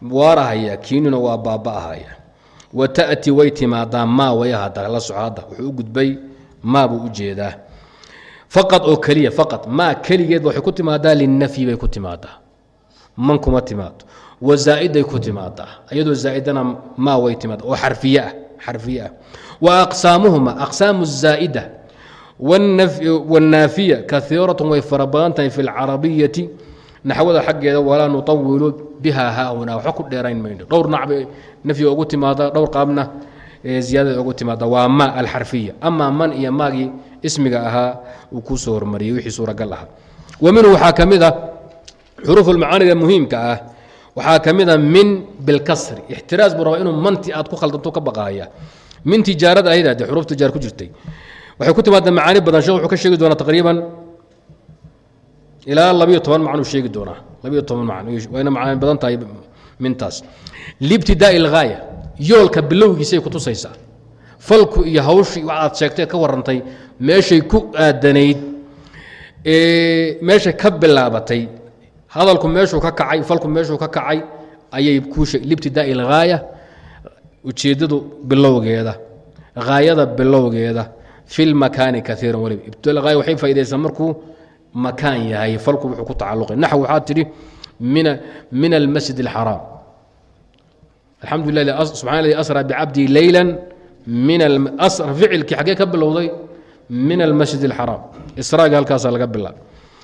waarahaya kiinuna waa baaba'ahaya wa ta'ti way timaadaa maa waya hadda la soco hadda wuxuu u gudbay maa buu u jeedaa faqad oo keliya faqad maa keligeed waxay ku timaadaa linnafyi bay ku timaadaa. Man kuma timaado. Wa zaa'iday ku timaadaa. Iyadoo zaa'idana maa way timaada oo xarfiye ah xarfiye ah wa aqsaamuhuma aqsaamu zaa'ida. Wannaafiya kaiiratun way fara badan tahay fi lcarabiyati naxwada xaggeeda walaa nutawilu biha haahunaa waxba ku dheerayn mayno. Dhowr nacbay nafyiga ugu timaada dhowr qaabna ziyaadada ugu timaada waa ma alxarfiya. Amaa man iyo maagii ismiga ahaa uu kuu soo hormariyey wixii suuragal ahaa. Wa minhu waxaa ka mid a xuruufulmacaaniga muhiimka ah. Waxaa ka mid a min bilkasri ixtiraas buu rabaa inuu manti aad ku khaldanto ka baqaaya. Min tijaarada ahayda dee xuruuf tijaar ku jirtay. Waxay ku timaada macaani badan. Sheekh wuxuu ka sheegi doonaa taqriiban ilaa labiyo toban macnuu sheegi doonaa. labiyo toban macn wayna macaani badan tahay mintaas. Liibtidaai ilghaaya yoolka bilowgiisay ku tusaysaa. Falku iyo hawshii waxaad sheegtay ka warrantay meeshay ku aadanayd meeshay ka bilaabatay. Hadalku meeshuu ka kacay falku meeshuu ka kacay ayay kuu sheeg liibtidaai ilghaaya ujeeddadu bilowgeeda haayada bilowgeeda fi lmakaani kaiiran weliba ibtulhaaya waxay faa'idaysaa markuu makaan yahay falku wuxuu ku tacalluqay. Naxw waxaa tidhi min almasjid alxaraam alxamdu lilah subxana ladi asra bicabdii leyla min ficilkii xaggee ka bilowday min almasjid alxaraam israagi halkaasaa laga bilaabay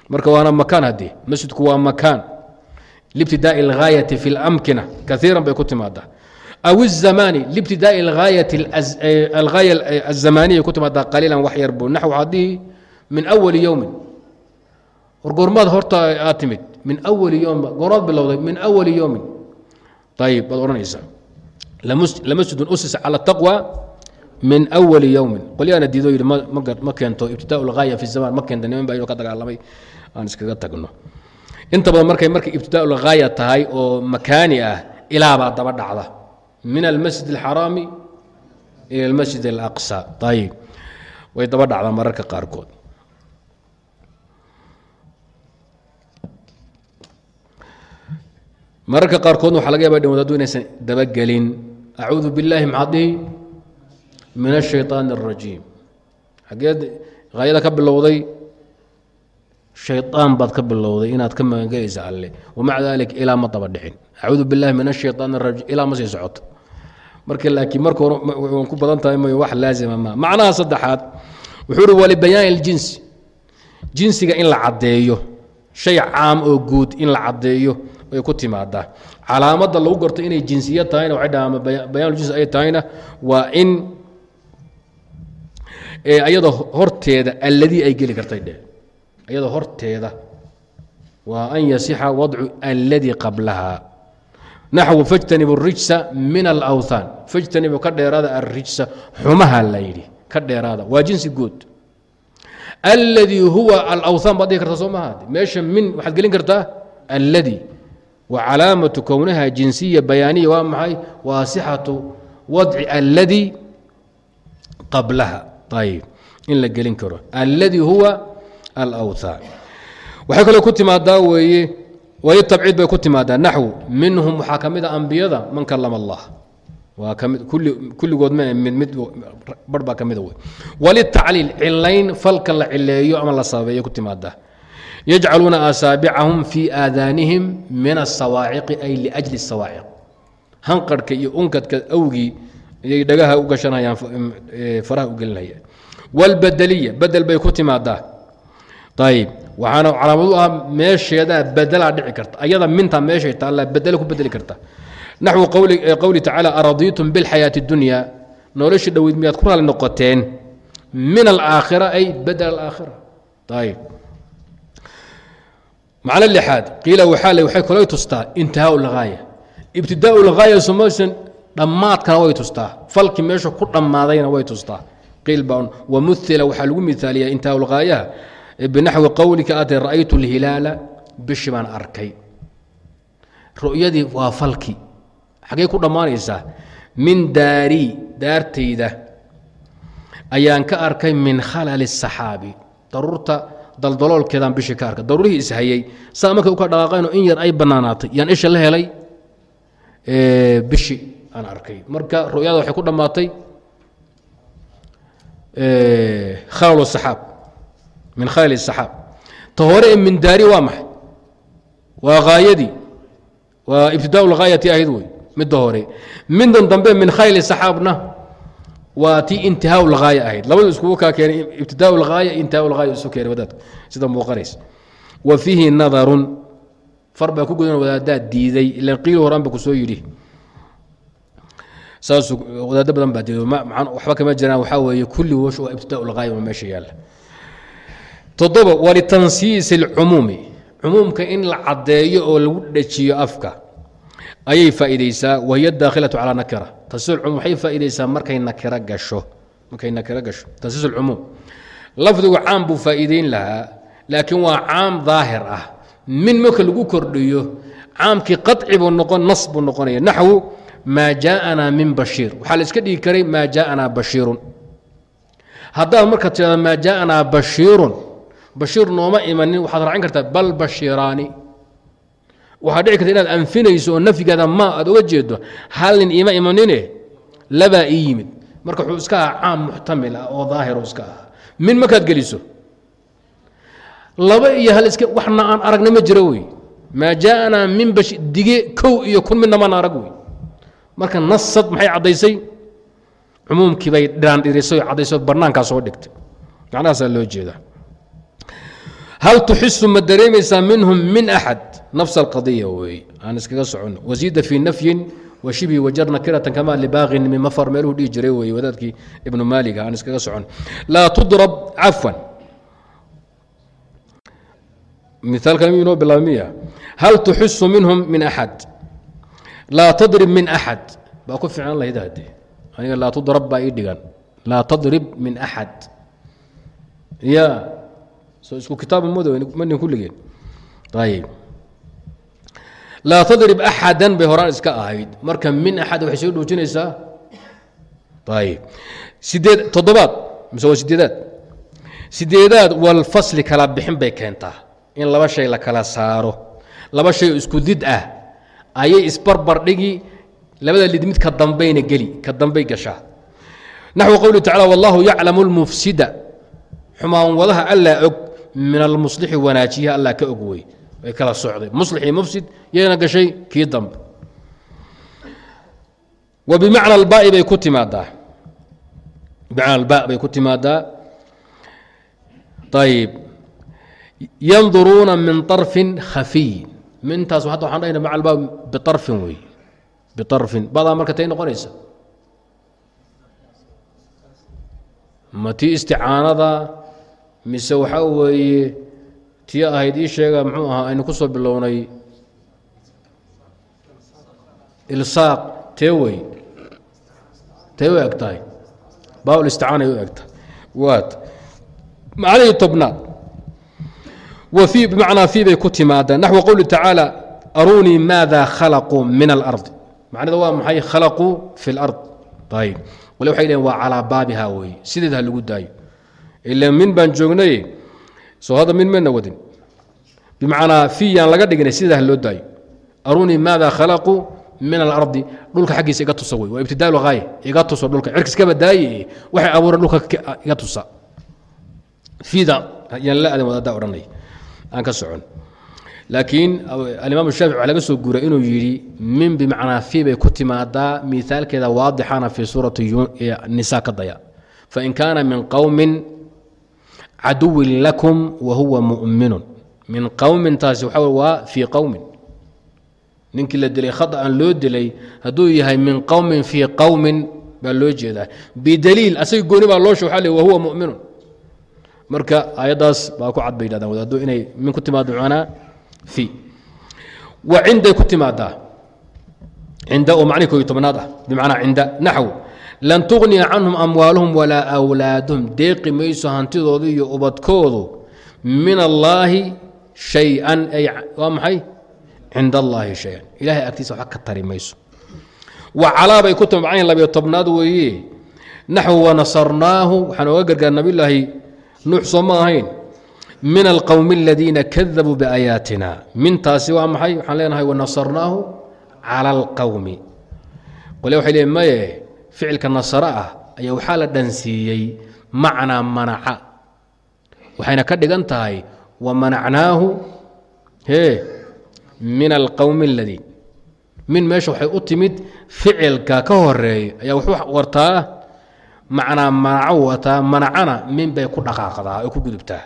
marka waana makaan haddii masjidku waa makaan. Libtidaai alghaayati fi lamkina kaiiran bay ku timaadaa. Aw الzamaani libtidaai alghaaya azamaaniya ku timaadaa qaliilan wax yar buu. Naxw haddii min awali yowmin war goormaad horta aad timid. Min awali yowm goormaad bilowday min awali yowmin ayib baad odhanaysaa. Lamasjidun usisa cala taqwa min awali yowmin qolyaana diido yidhi ma keento ibtidaa lghaaya fi zaman ma keenta niman baa ka dagaalamay. Aan iskaga tagno. Inta badan markay markay ibtidaa lghaaya tahay oo makaani ah ilaabaa daba dhacda. Min almasjid alxaraami ila almasjid alaqsa. Ayib way daba dhacdaa mararka qaarkood mararka qaarkoodna waxa laga yaba dhan wadaadu inaysan dabagelin acuudu billaahi maxaad dhihi min ashayطaan الrajiim xageed haayada ka bilowday shayطaan baad ka bilowday inaad ka magangelaysa alle wamaca dalik ilaa ma daba dhicin acuudu billahi min ashayطaan الrajiim ilaa ma sii socoto marka laakiin marka hore waan ku badan tahay may wax laazima ma macnaha saddexaad wuxuu uhi walibayaan اljinsi jinsiga in la caddeeyo shay caam oo guud in la caddeeyo ay ku timaadaa calaamadda lagu garto inay jinsiya tahayna waxay dhahaan bayaanujinsi ay tahayna waa in ayada horteeda alladii ay geli kartay dheh. Ayada horteeda waa an yasixa wadcu alladii qablaha naxwu fajtanibu rijsa min alawthaan fajtanibu ka dheeraada alrijsa xumaha la yidhi ka dheeraada. Waa jinsi guud. Alladii huwa alawthaan baad dhihi kartaa soo maha meesha min waxaad gelin kartaa? Alladii wa calaamatu kownaha jinsiya bayaaniya waa maxay? Waa sixatu wadci alladii qablaha. Ayib in la gelin karo. Alladii huwa alawthaan waxay kaloo ku timaadaa weeye wayo tabciid bay ku timaadaa. Naxwu minhum waxaa ka mid a ambiyada man kalama allah. Waa kami kulligood ma mid bar baa ka mida wey walitacliil cilayn falka la cileeyo ama la sababeeyo ku timaadaa yajcaluuna asaabicahum fii aadaanihim min asawaaciqi ay liajli sawaaciq hanqarhka iyo unkadka awgii iyay dhagaha u gashanayaan faraha u gelinayaan wاlbadeliya bedel bay ku timaadaa ayib waxaana calaamad u ah meesheedaa bedelaa dhici karta ayada minta meeshay taalla bedele ku bedeli karta naxwu qowli tacaala aradiitum biاlxayaaةi اdunya nolosha dhoweyd miyaad ku raali noqoteen min alaakhira ay bedel alaakhira ayib macno lixaad qiila waxaa l waxay kulay tustaa intihaau lghaaya ibtidaau lghaaya somalilan dhammaadkana way tustaa falkii meesha ku dhammaadayna way tustaa qiil baa wamuila waxaa lagu miaaliyaa intihaau lghaayaha binaxwi qowlika aad ra'aytu lhilaala bishi baan arkay ru'yadii waa falkii xaggay ku dhammaanaysaa min daari daartayda ayaan ka arkay min khalali الsaxaabi daruurta daldaloolkeedaan bishii ka arkay daruurihii ishayey saa markay u ka dhaqaaqeenoo in yar ay bannaanaatay yaan isha la helay bishi aan arkay. Marka ru'yada waxay ku dhammaatay khalal saxaab min khalal saxaab. Ta hore ee min daari waa maxay? Waa haayadii waa ibtidaau lghaayati ahayd wey midda hore middan dambe min khayli saxaabna waa tii intihaa lghaaya ahayd. Labadu iskugu kaa keenay ibtidaa lghaaya intihaa lghaaya isu keenay wadaadka sida muuqanaysa wa fiihi nadarun. Far baa ku gudan wadaadaad diiday. Ilan qiil horaan ba ku yidhi. Saasuu wadaado badan baa diiday. Waxba kama jiraan. Waxaa weeye kulli wash waa ibtidaa lghaaya oo meesha yaalla. Toddoba walitansiisi اlcumuumi cumuumka in la caddeeyo oo lagu dhejiyo afka ayay faaideysaa wahiy daakhilaة alى nakir tasiiscum waay faaideysaa markay nakir gasho markay nakiro gasho. Tasiis cumuum. Lafdigu caam buu faa'iideyn lahaa laakiin waa caam daahir ah. Min marka lagu kordhiyo caamkii qaci buu noqon nas buu noqonaya. Naxwu maa jaaanaa min bashiir. Waxaa la iska dhigi karay maa jaaanaa bashiirun. Haddaad marka tirado maa jaaanaa bashiirun. Bashiir nooma imanin waxaad raacin kartaa bal bashiiraani waxaa dhici karta inaad anfinayso oo nafyigaada ma aad oga jeedo hal nin iima imanine? Labaa ii yimid. Marka wuxuu iska aha caam muxtamil ah oo daahiro iska ah min markaad geliso? Laba iyo hal iska waxna aan aragna ma jiro wey. Maa jaaءanaa min bashi dige kow iyo kun midna maan arag wey. Marka nasad maxay caddaysay? Cumuumkii bay dhiraandhirisay oo caddaysay barnaankaa soo dhigtay. Macnahaasaa loo jeedaa hal tuxisu ma dareemaysaa minhum min axad nafs alqadiya weeye aan iskaga socono wasiida fii nafyin wa shibhi wajar nakiratan kama libaaqin min mafar meeluhu dhihi jiray weeye wadaadkii ibnu maaliga aan iskaga socono laa tudrab cafwan miaalkan inoo bilaabmiya hal tuxisu minhum min axad laa tadrib min axad baa ku fiican lahayd hadde aniga laa tudrab baa ii dhigan laa tadrib min axad ya so isku kitaaba madow manin kulligeen ayib. Laa tadrib axadan bay horaan iska ahayd. Marka min axad waxay soo dhoojinaysaa? Ayib. Sideed toddobaad. Mise waa sideedaad? Sideedaad walfasli kala bixin bay keentaa. In laba shay la kala saaro. Laba shay oo isku did ah ayay isbarbar dhigi labada lid mid ka dambayna geli ka dambay gashaa naxwu qowlihi tacala wallahu yaclamu lmufsida xumaan wadaha allaa og min almuslixi wanaajiyaha allah ka og wey way kala socday. Muslix mufsid yayna gashay kii dambe wa bimacna albaai bay ku timaadaa. Bimacna alba bay ku timaadaa. Ayib yanduruuna min طarfin khafiy. Mintaas hadda waxaan dhahayna maca alba biarfin wey biarfin badaa marka tay noqonaysa. Ma tii isticaanada mise waxaa weeye tii ahayd ii sheega muxuu ahaa aynu ku bilownay ilsaaq tee wey tee u eg baabul isticaanay u eg tahay. Macnihii tobnaad. Wa fii bimacnaa fii bay ku timaadaan naxwu qowli tacaala aruunii maada khalaquu min alardi macnida waa maxay? Khalaquu fi lard ayib wale waxay dhaheen waa calaa baabiha weeye. Sideeda ha lagu daayo ila min baan joognay soo hadda min mayna wadin. Bimacnaa fiyaan laga dhignay sideeda ha loo daayo. Aruunii maada khalaquu min alardi dhulka xaggiisa iga tusa wey. Waa ibtidaalu haaya iga tuso dhulka. Cirkiskaba daaye waxay abuureen dhulka iga tusa. Fiida yaan la adan wadaada odhanay. Aan ka socon. Laakiin alimaam shaafici waxaa laga soo guuray inuu yidhi min bimacnaa fii bay ku timaadaa miaalkeeda waadixana fii suurati nisa ka daya. Fain kaana min qowmin caduwin lakum wa huwa mu'minun min qowmin taasi waa fii qowmin ninkii la dilay khaطأan loo dilay hadduu yahay min qowmin fii qowmin baa loo jeedaa bidaliil asaga gooni baa loo sha waa wa huwa muminun marka aayaddaas baa ku cad bay yidhahdaan wadaaddu inay min ku timaado macnaa fi wa cinday ku timaadaa cinda oo macnihi kooiyo tobnaad ah bimacnaa cinda naxw lan tugniya canhum amwaaluhum walaa awlaaduhum deeqi mayso hantidoodu iyo ubadkoodu. Min allaahi shay-an ay waa maxay? Cinda allaahi shay-an. Ilahay agtiisa wax ka tari mayso. Wa calaa bay ku macnihi labiyo tobnaad weeye. Naxw wanasarnaahu waxaan oga gargaar nabillaahi nuux soo ma ahayn. Min alqowmi aladiina kadabuu biaayaatina mintaasi waa maxay? Waxaan leenahay wanasarnaahu cala alqowmi qole waxay leeyiin maye ficilka nasaro ah ayaa waxaa la dhansiiyey macnaa manaca. Waxayna ka dhigan tahay wa manacnaahu hee min alqowmi aladiin min meesha waxay u timid ficilka ka horreeya ayaa wuxuu wartaa macnaa manaco wataa manacana min bay ku dhaqaaqdaa oo ku gudubtaa.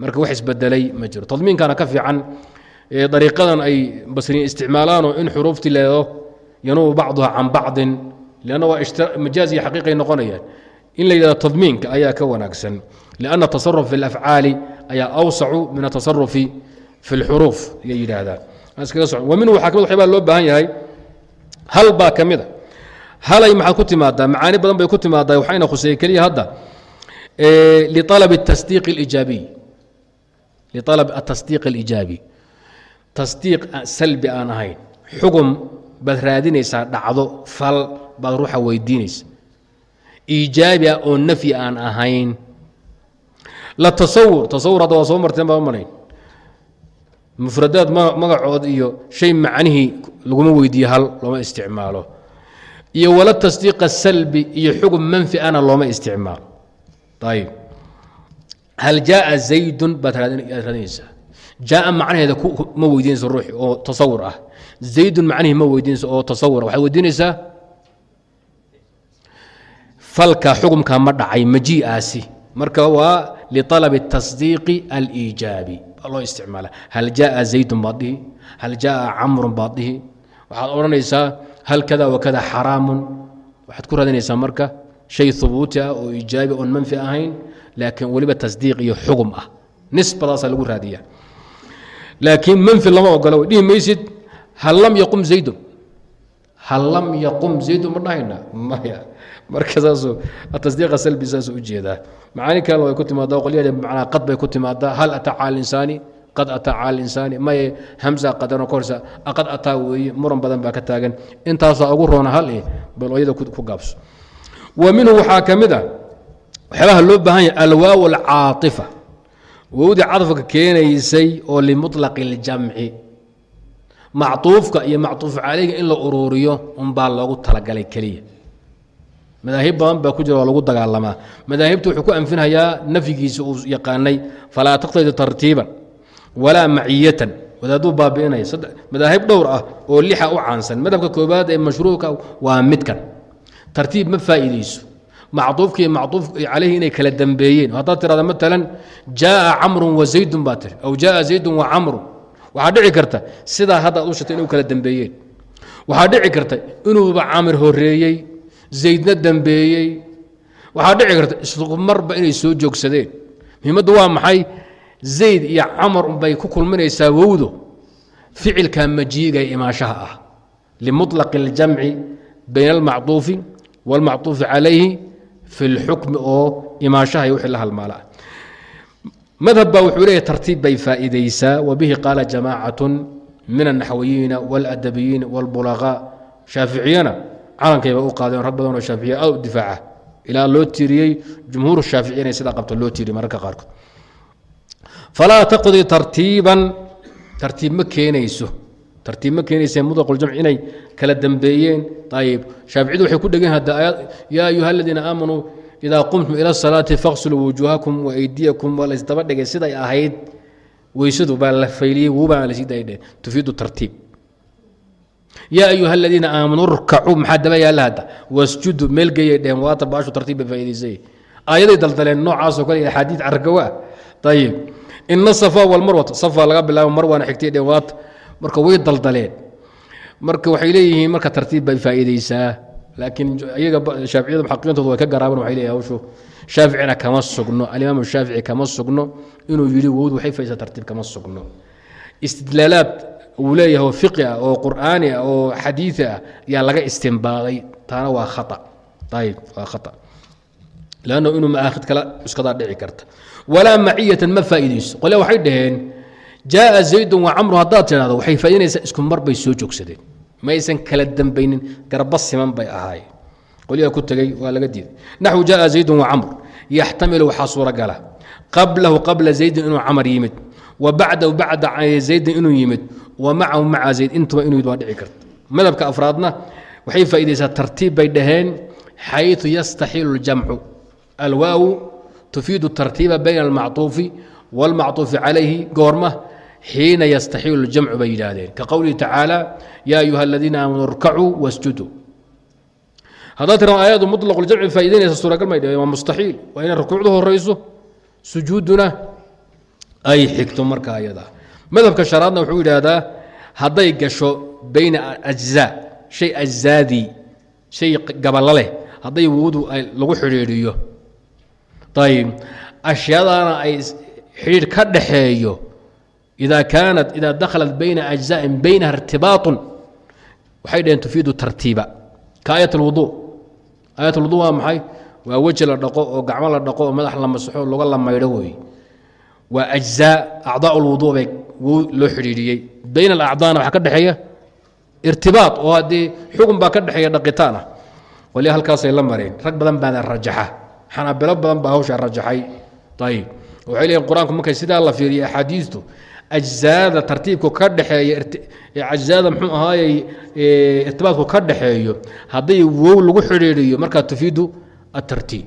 Marka wax isbedelay ma jiro. Tadmiinkana ka fiican dariiqadan ay basriyin isticmaalaanoo in xuruuftii leedo yanubu bacduha can bacdin lanna waa majaaz iyo xaqiiqay noqonayaan in la yidhahdo tadmiinka ayaa ka wanaagsan lianna tasaruf fi alafcaali ayaa awsacu min atasarufi fi lxuruuf ayay yidhaahdaan minhu waxaa ka mid waxyaabaa loo baahan yahay hal baa ka mid a halay maxaad ku timaadaa macaani badan bay ku timaadaa waxayna khuseeyey keliya hadda lialab tasdiiq اlijaabiy lialab atasdiiq اlijaabi tasdiiq salbi aan ahayn xugum baad raadinaysaa dhacdo fal baad ruuxa weydiinaysa. Iijaabi ah oo nafyi aan ahayn. La tasawur tasawur hadda waa soo marteen baa manayn mufradaad magacood iyo shay macnihii laguma weydiiyo hal looma isticmaalo. Iyo wala tasdiiq salbi iyo xugum manfi ana looma isticmaalo. Ayib hal jaaa zaydun baad raadinaysaa jaaa macnaheeda ma weydiinaysa ruuxi oo tasawur ah. Zaydun macnihii ma weydiinaysa oo tasawur waxaad weydiinaysaa falka xugumka ma dhacay majii'aasi marka waa lialabi tasdiiqi aliijaabi loo isticmaala. Hal jaaa zaydun baad dhihi hal jaaa camrun baad dhihi. Waxaad odhanaysaa hal kada wakada xaraamun. Waxaad ku raadinaysaa marka shay hubuuti ah oo iijaabi oon manfi ahayn laakiin weliba tasdiiq iyo xugum ah. Nisbadaasaa lagu raadiya laakiin manfi lama ogola dhihi maysid hal lam yaqum zaydun? Hal yaqum zaydun ma dhahayna? Maya marka saas atadiiqa salbi saas u jeedaa macaani kale way ku timaada qolya manaa qad bay ku timaadaa hal ataa cala linsaani qad ataa cala insaani maye hamsa qadano korsa aqad ataa weeye muran badan baa ka taagan. Intaasaa ugu roona hal eh bal oyada ku gaabso. Wa minhu waxaa ka mid a waxyaabaha loo baahan yahay alwaaw alcaaifa wowdii cadafka keenaysay oo limuطlaqi اljamci macuufka iyo macuuf calayga in la uruuriyo unbaa loogu talagalay keliya madaahib badan baa ku jira waa lagu dagaalamaa madaahibtu wuxuu ku anfinhayaa nafyigiisa uu yaqaanay falaa taqtadi tartiiban walaa maciyatan wadaaduu baabi'inaya madaahib dhowr ah oo lixa u caansan. Madhabka koobaad ee mashruuca waa midkan. Tartiib ma faa'iidayso. Macduufka iyo macduuf calayhi inay kala dambeeyeen. Haddaad tirahda maalan jaaa camrun wa zaydun baa tiri. Aw jaaa zaydun wa camrun. Waxaa dhici karta sidaa hadda ad u shatay inay kala dambeeyeen. Waxaa dhici karta inuuba camir horeeyey zaydna dambeeyey waxaa dhici karta isku marba inay soo joogsadeen muhiimaddu waa maxay zayd iyo camar bay ku kulminaysaa wowdo ficilka majiiga ee imaashaha ah limuطlaqi اljamci bayna almacduufi wاlmacduufi calayhi fi اlxukmi oo imaashaha iyo wixii la halmaala madhab baa wuxuu leeyahy tartiib bay faa'iidaysaa wabihi qaala jamaacaة min الnaxwiyiina wاladabiyiin wاlbulaqaa shaaficiyana calankayba u qaadeen rag badan oo shaaficiya aad u difaaca. Ilaa loo tiiriyey jumhuur shaaficiya inay sidaa qabto loo tiiriy mararka qaarkood. Falaa taqdi tartiiban tartiib ma keenayso. Tartiib ma keenaysa mutlaqul-jamci inay kala dambeeyeen. Ayib shaaficiyadu waxay ku dhegeen yaa ayuha aladiina aamanuu idaa qumtum ila asalaati faqsuluu wujuuhakum wa aydiyakum waa laysdaba dhigay siday ahayd weysadu baa la fayliyey wuubaa la sii daydhe tufiidu tartiib yaa ayuha aladiina aamanuu rkacuu maxaa daba yaalla hadda wasjudu meelgeeyay dheheen waata baashu tartiib bay faa'idaysay aayaday daldaleen noocaasoo kale axaadiid cargawa ayib ina safa walmarwata safa laga bilaabo marwaana xigtay dheen waata marka way daldaleen marka waxay leeyihiin marka tartiib bay faa'iidaysaa laakiin iyaga shaaficiyada muxaqiqiintooda way ka garaabeen waxay leeyihiin hawshu shaaficina kama sugno alimaam shaafici kama sugno inuu yidhi wowd waxay faysaa tartiib kama sugno istidlaalaad uu leeyahay oo fiqi ah oo qur'aani ah oo xadiidi ah yaa laga istimbaaday taana waa khata. Ayib waa khata. Lanno inuu maaahid kala iskadaa dhici karta. Walaa maciyatan ma faa'iidayso. Qole waxay dhaheen jaaa zaydun wa camru. Haddaad tidhahdo waxay faa'idanaysaa isku mar bay soo joogsadeen. Ma aysan kala dambaynin garba siman bay ahaayeen. Qolyaha ku tegey waa laga diiday. Naxwu jaaa zaydun wa camr yaxtamilu waxaa suuragala. Qablahu qabla zaydin inuu camar yimid. Wa bacdahu bacda zaydin inuu yimid wa macahu maca zayd intuba inuu yimid waa dhici karta madhabka afraadna waxay faa'iidaysaa tartiib bay dhaheen xayثu yastaxiilu اljamcu alwaaw tufiidu tartiiba bayna almacطuufi wاlmacطuufi calayhi goorma xiina yastaxiilu اljamcu bay yidhaahdeen ka qowlihi tacaala yaa ayuha aladiina aamanuu irkacuu wasjuduu haddaad tiraa aayadu muطlaqu ljamci faa'idaynaysa suuragal may dhaheen waa mustaxiil waa inay rukuucdu horayso sujuuduna ay xigto marka ayada madhabka shanaadna wuxuu yidhaahdaa hadday gasho bayna ajza shay ajzaadii shay gaballa leh hadday wudu lagu xidhiidhiyo. Ayb ashyaadaana ay xidhiidh ka dhaxeeyo idaa kaanat idaa dakhalat bayna ajzaain baynaha irtibaaun waxay dhaheen tufiidu tartiiba. Ka aayat alwudu aayat alwudu waa maxay? Waa weji la dhaqo oo gacmo la dhaqo oo madax la masaxo oo laga lamaydho weeye waa ajzaa acdaa اlwudu bay loo xidhiidhiyey bayna alacdaana waxaa ka dhexeeya irtibaaط oo haddii xugun baa ka dhexeeya dhaqitaan ah qolya halkaasay la mareen. Rag badan baana rajaxa. Xanaabilo badan baa hawsha rajaxay. Ayib waxay leeyihiin qur'aanku markay sidaa la fiiriya axaadiistu ajzaada tartiibku ka dhexeeya ajzaada mxuu ahaayey irtibaadku ka dhexeeyo hadday wow lagu xidhiidhiyo markaa tufiidu atartiib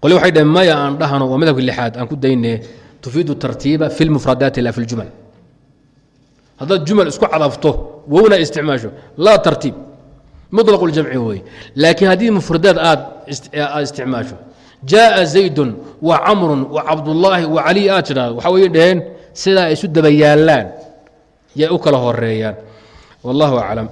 qole waxay dhaheen maya aan dhahano waa madhabka lixaad aan ku dayne tufiidu tartiiba fi lmufradaati la fi ljumal haddaad jumal isku cadafto wowna isticmaasho laa tartiib muطlaq اljamci wey laakiin haddii mufradaad aad aad isticmaasho jaءa zaydun wa camru wa cabdullaahi wa cali aad tidhahdo waxa way dhaheen sidaa ay isu daba yaallaan yay u kala horeeyaan wallahu aclam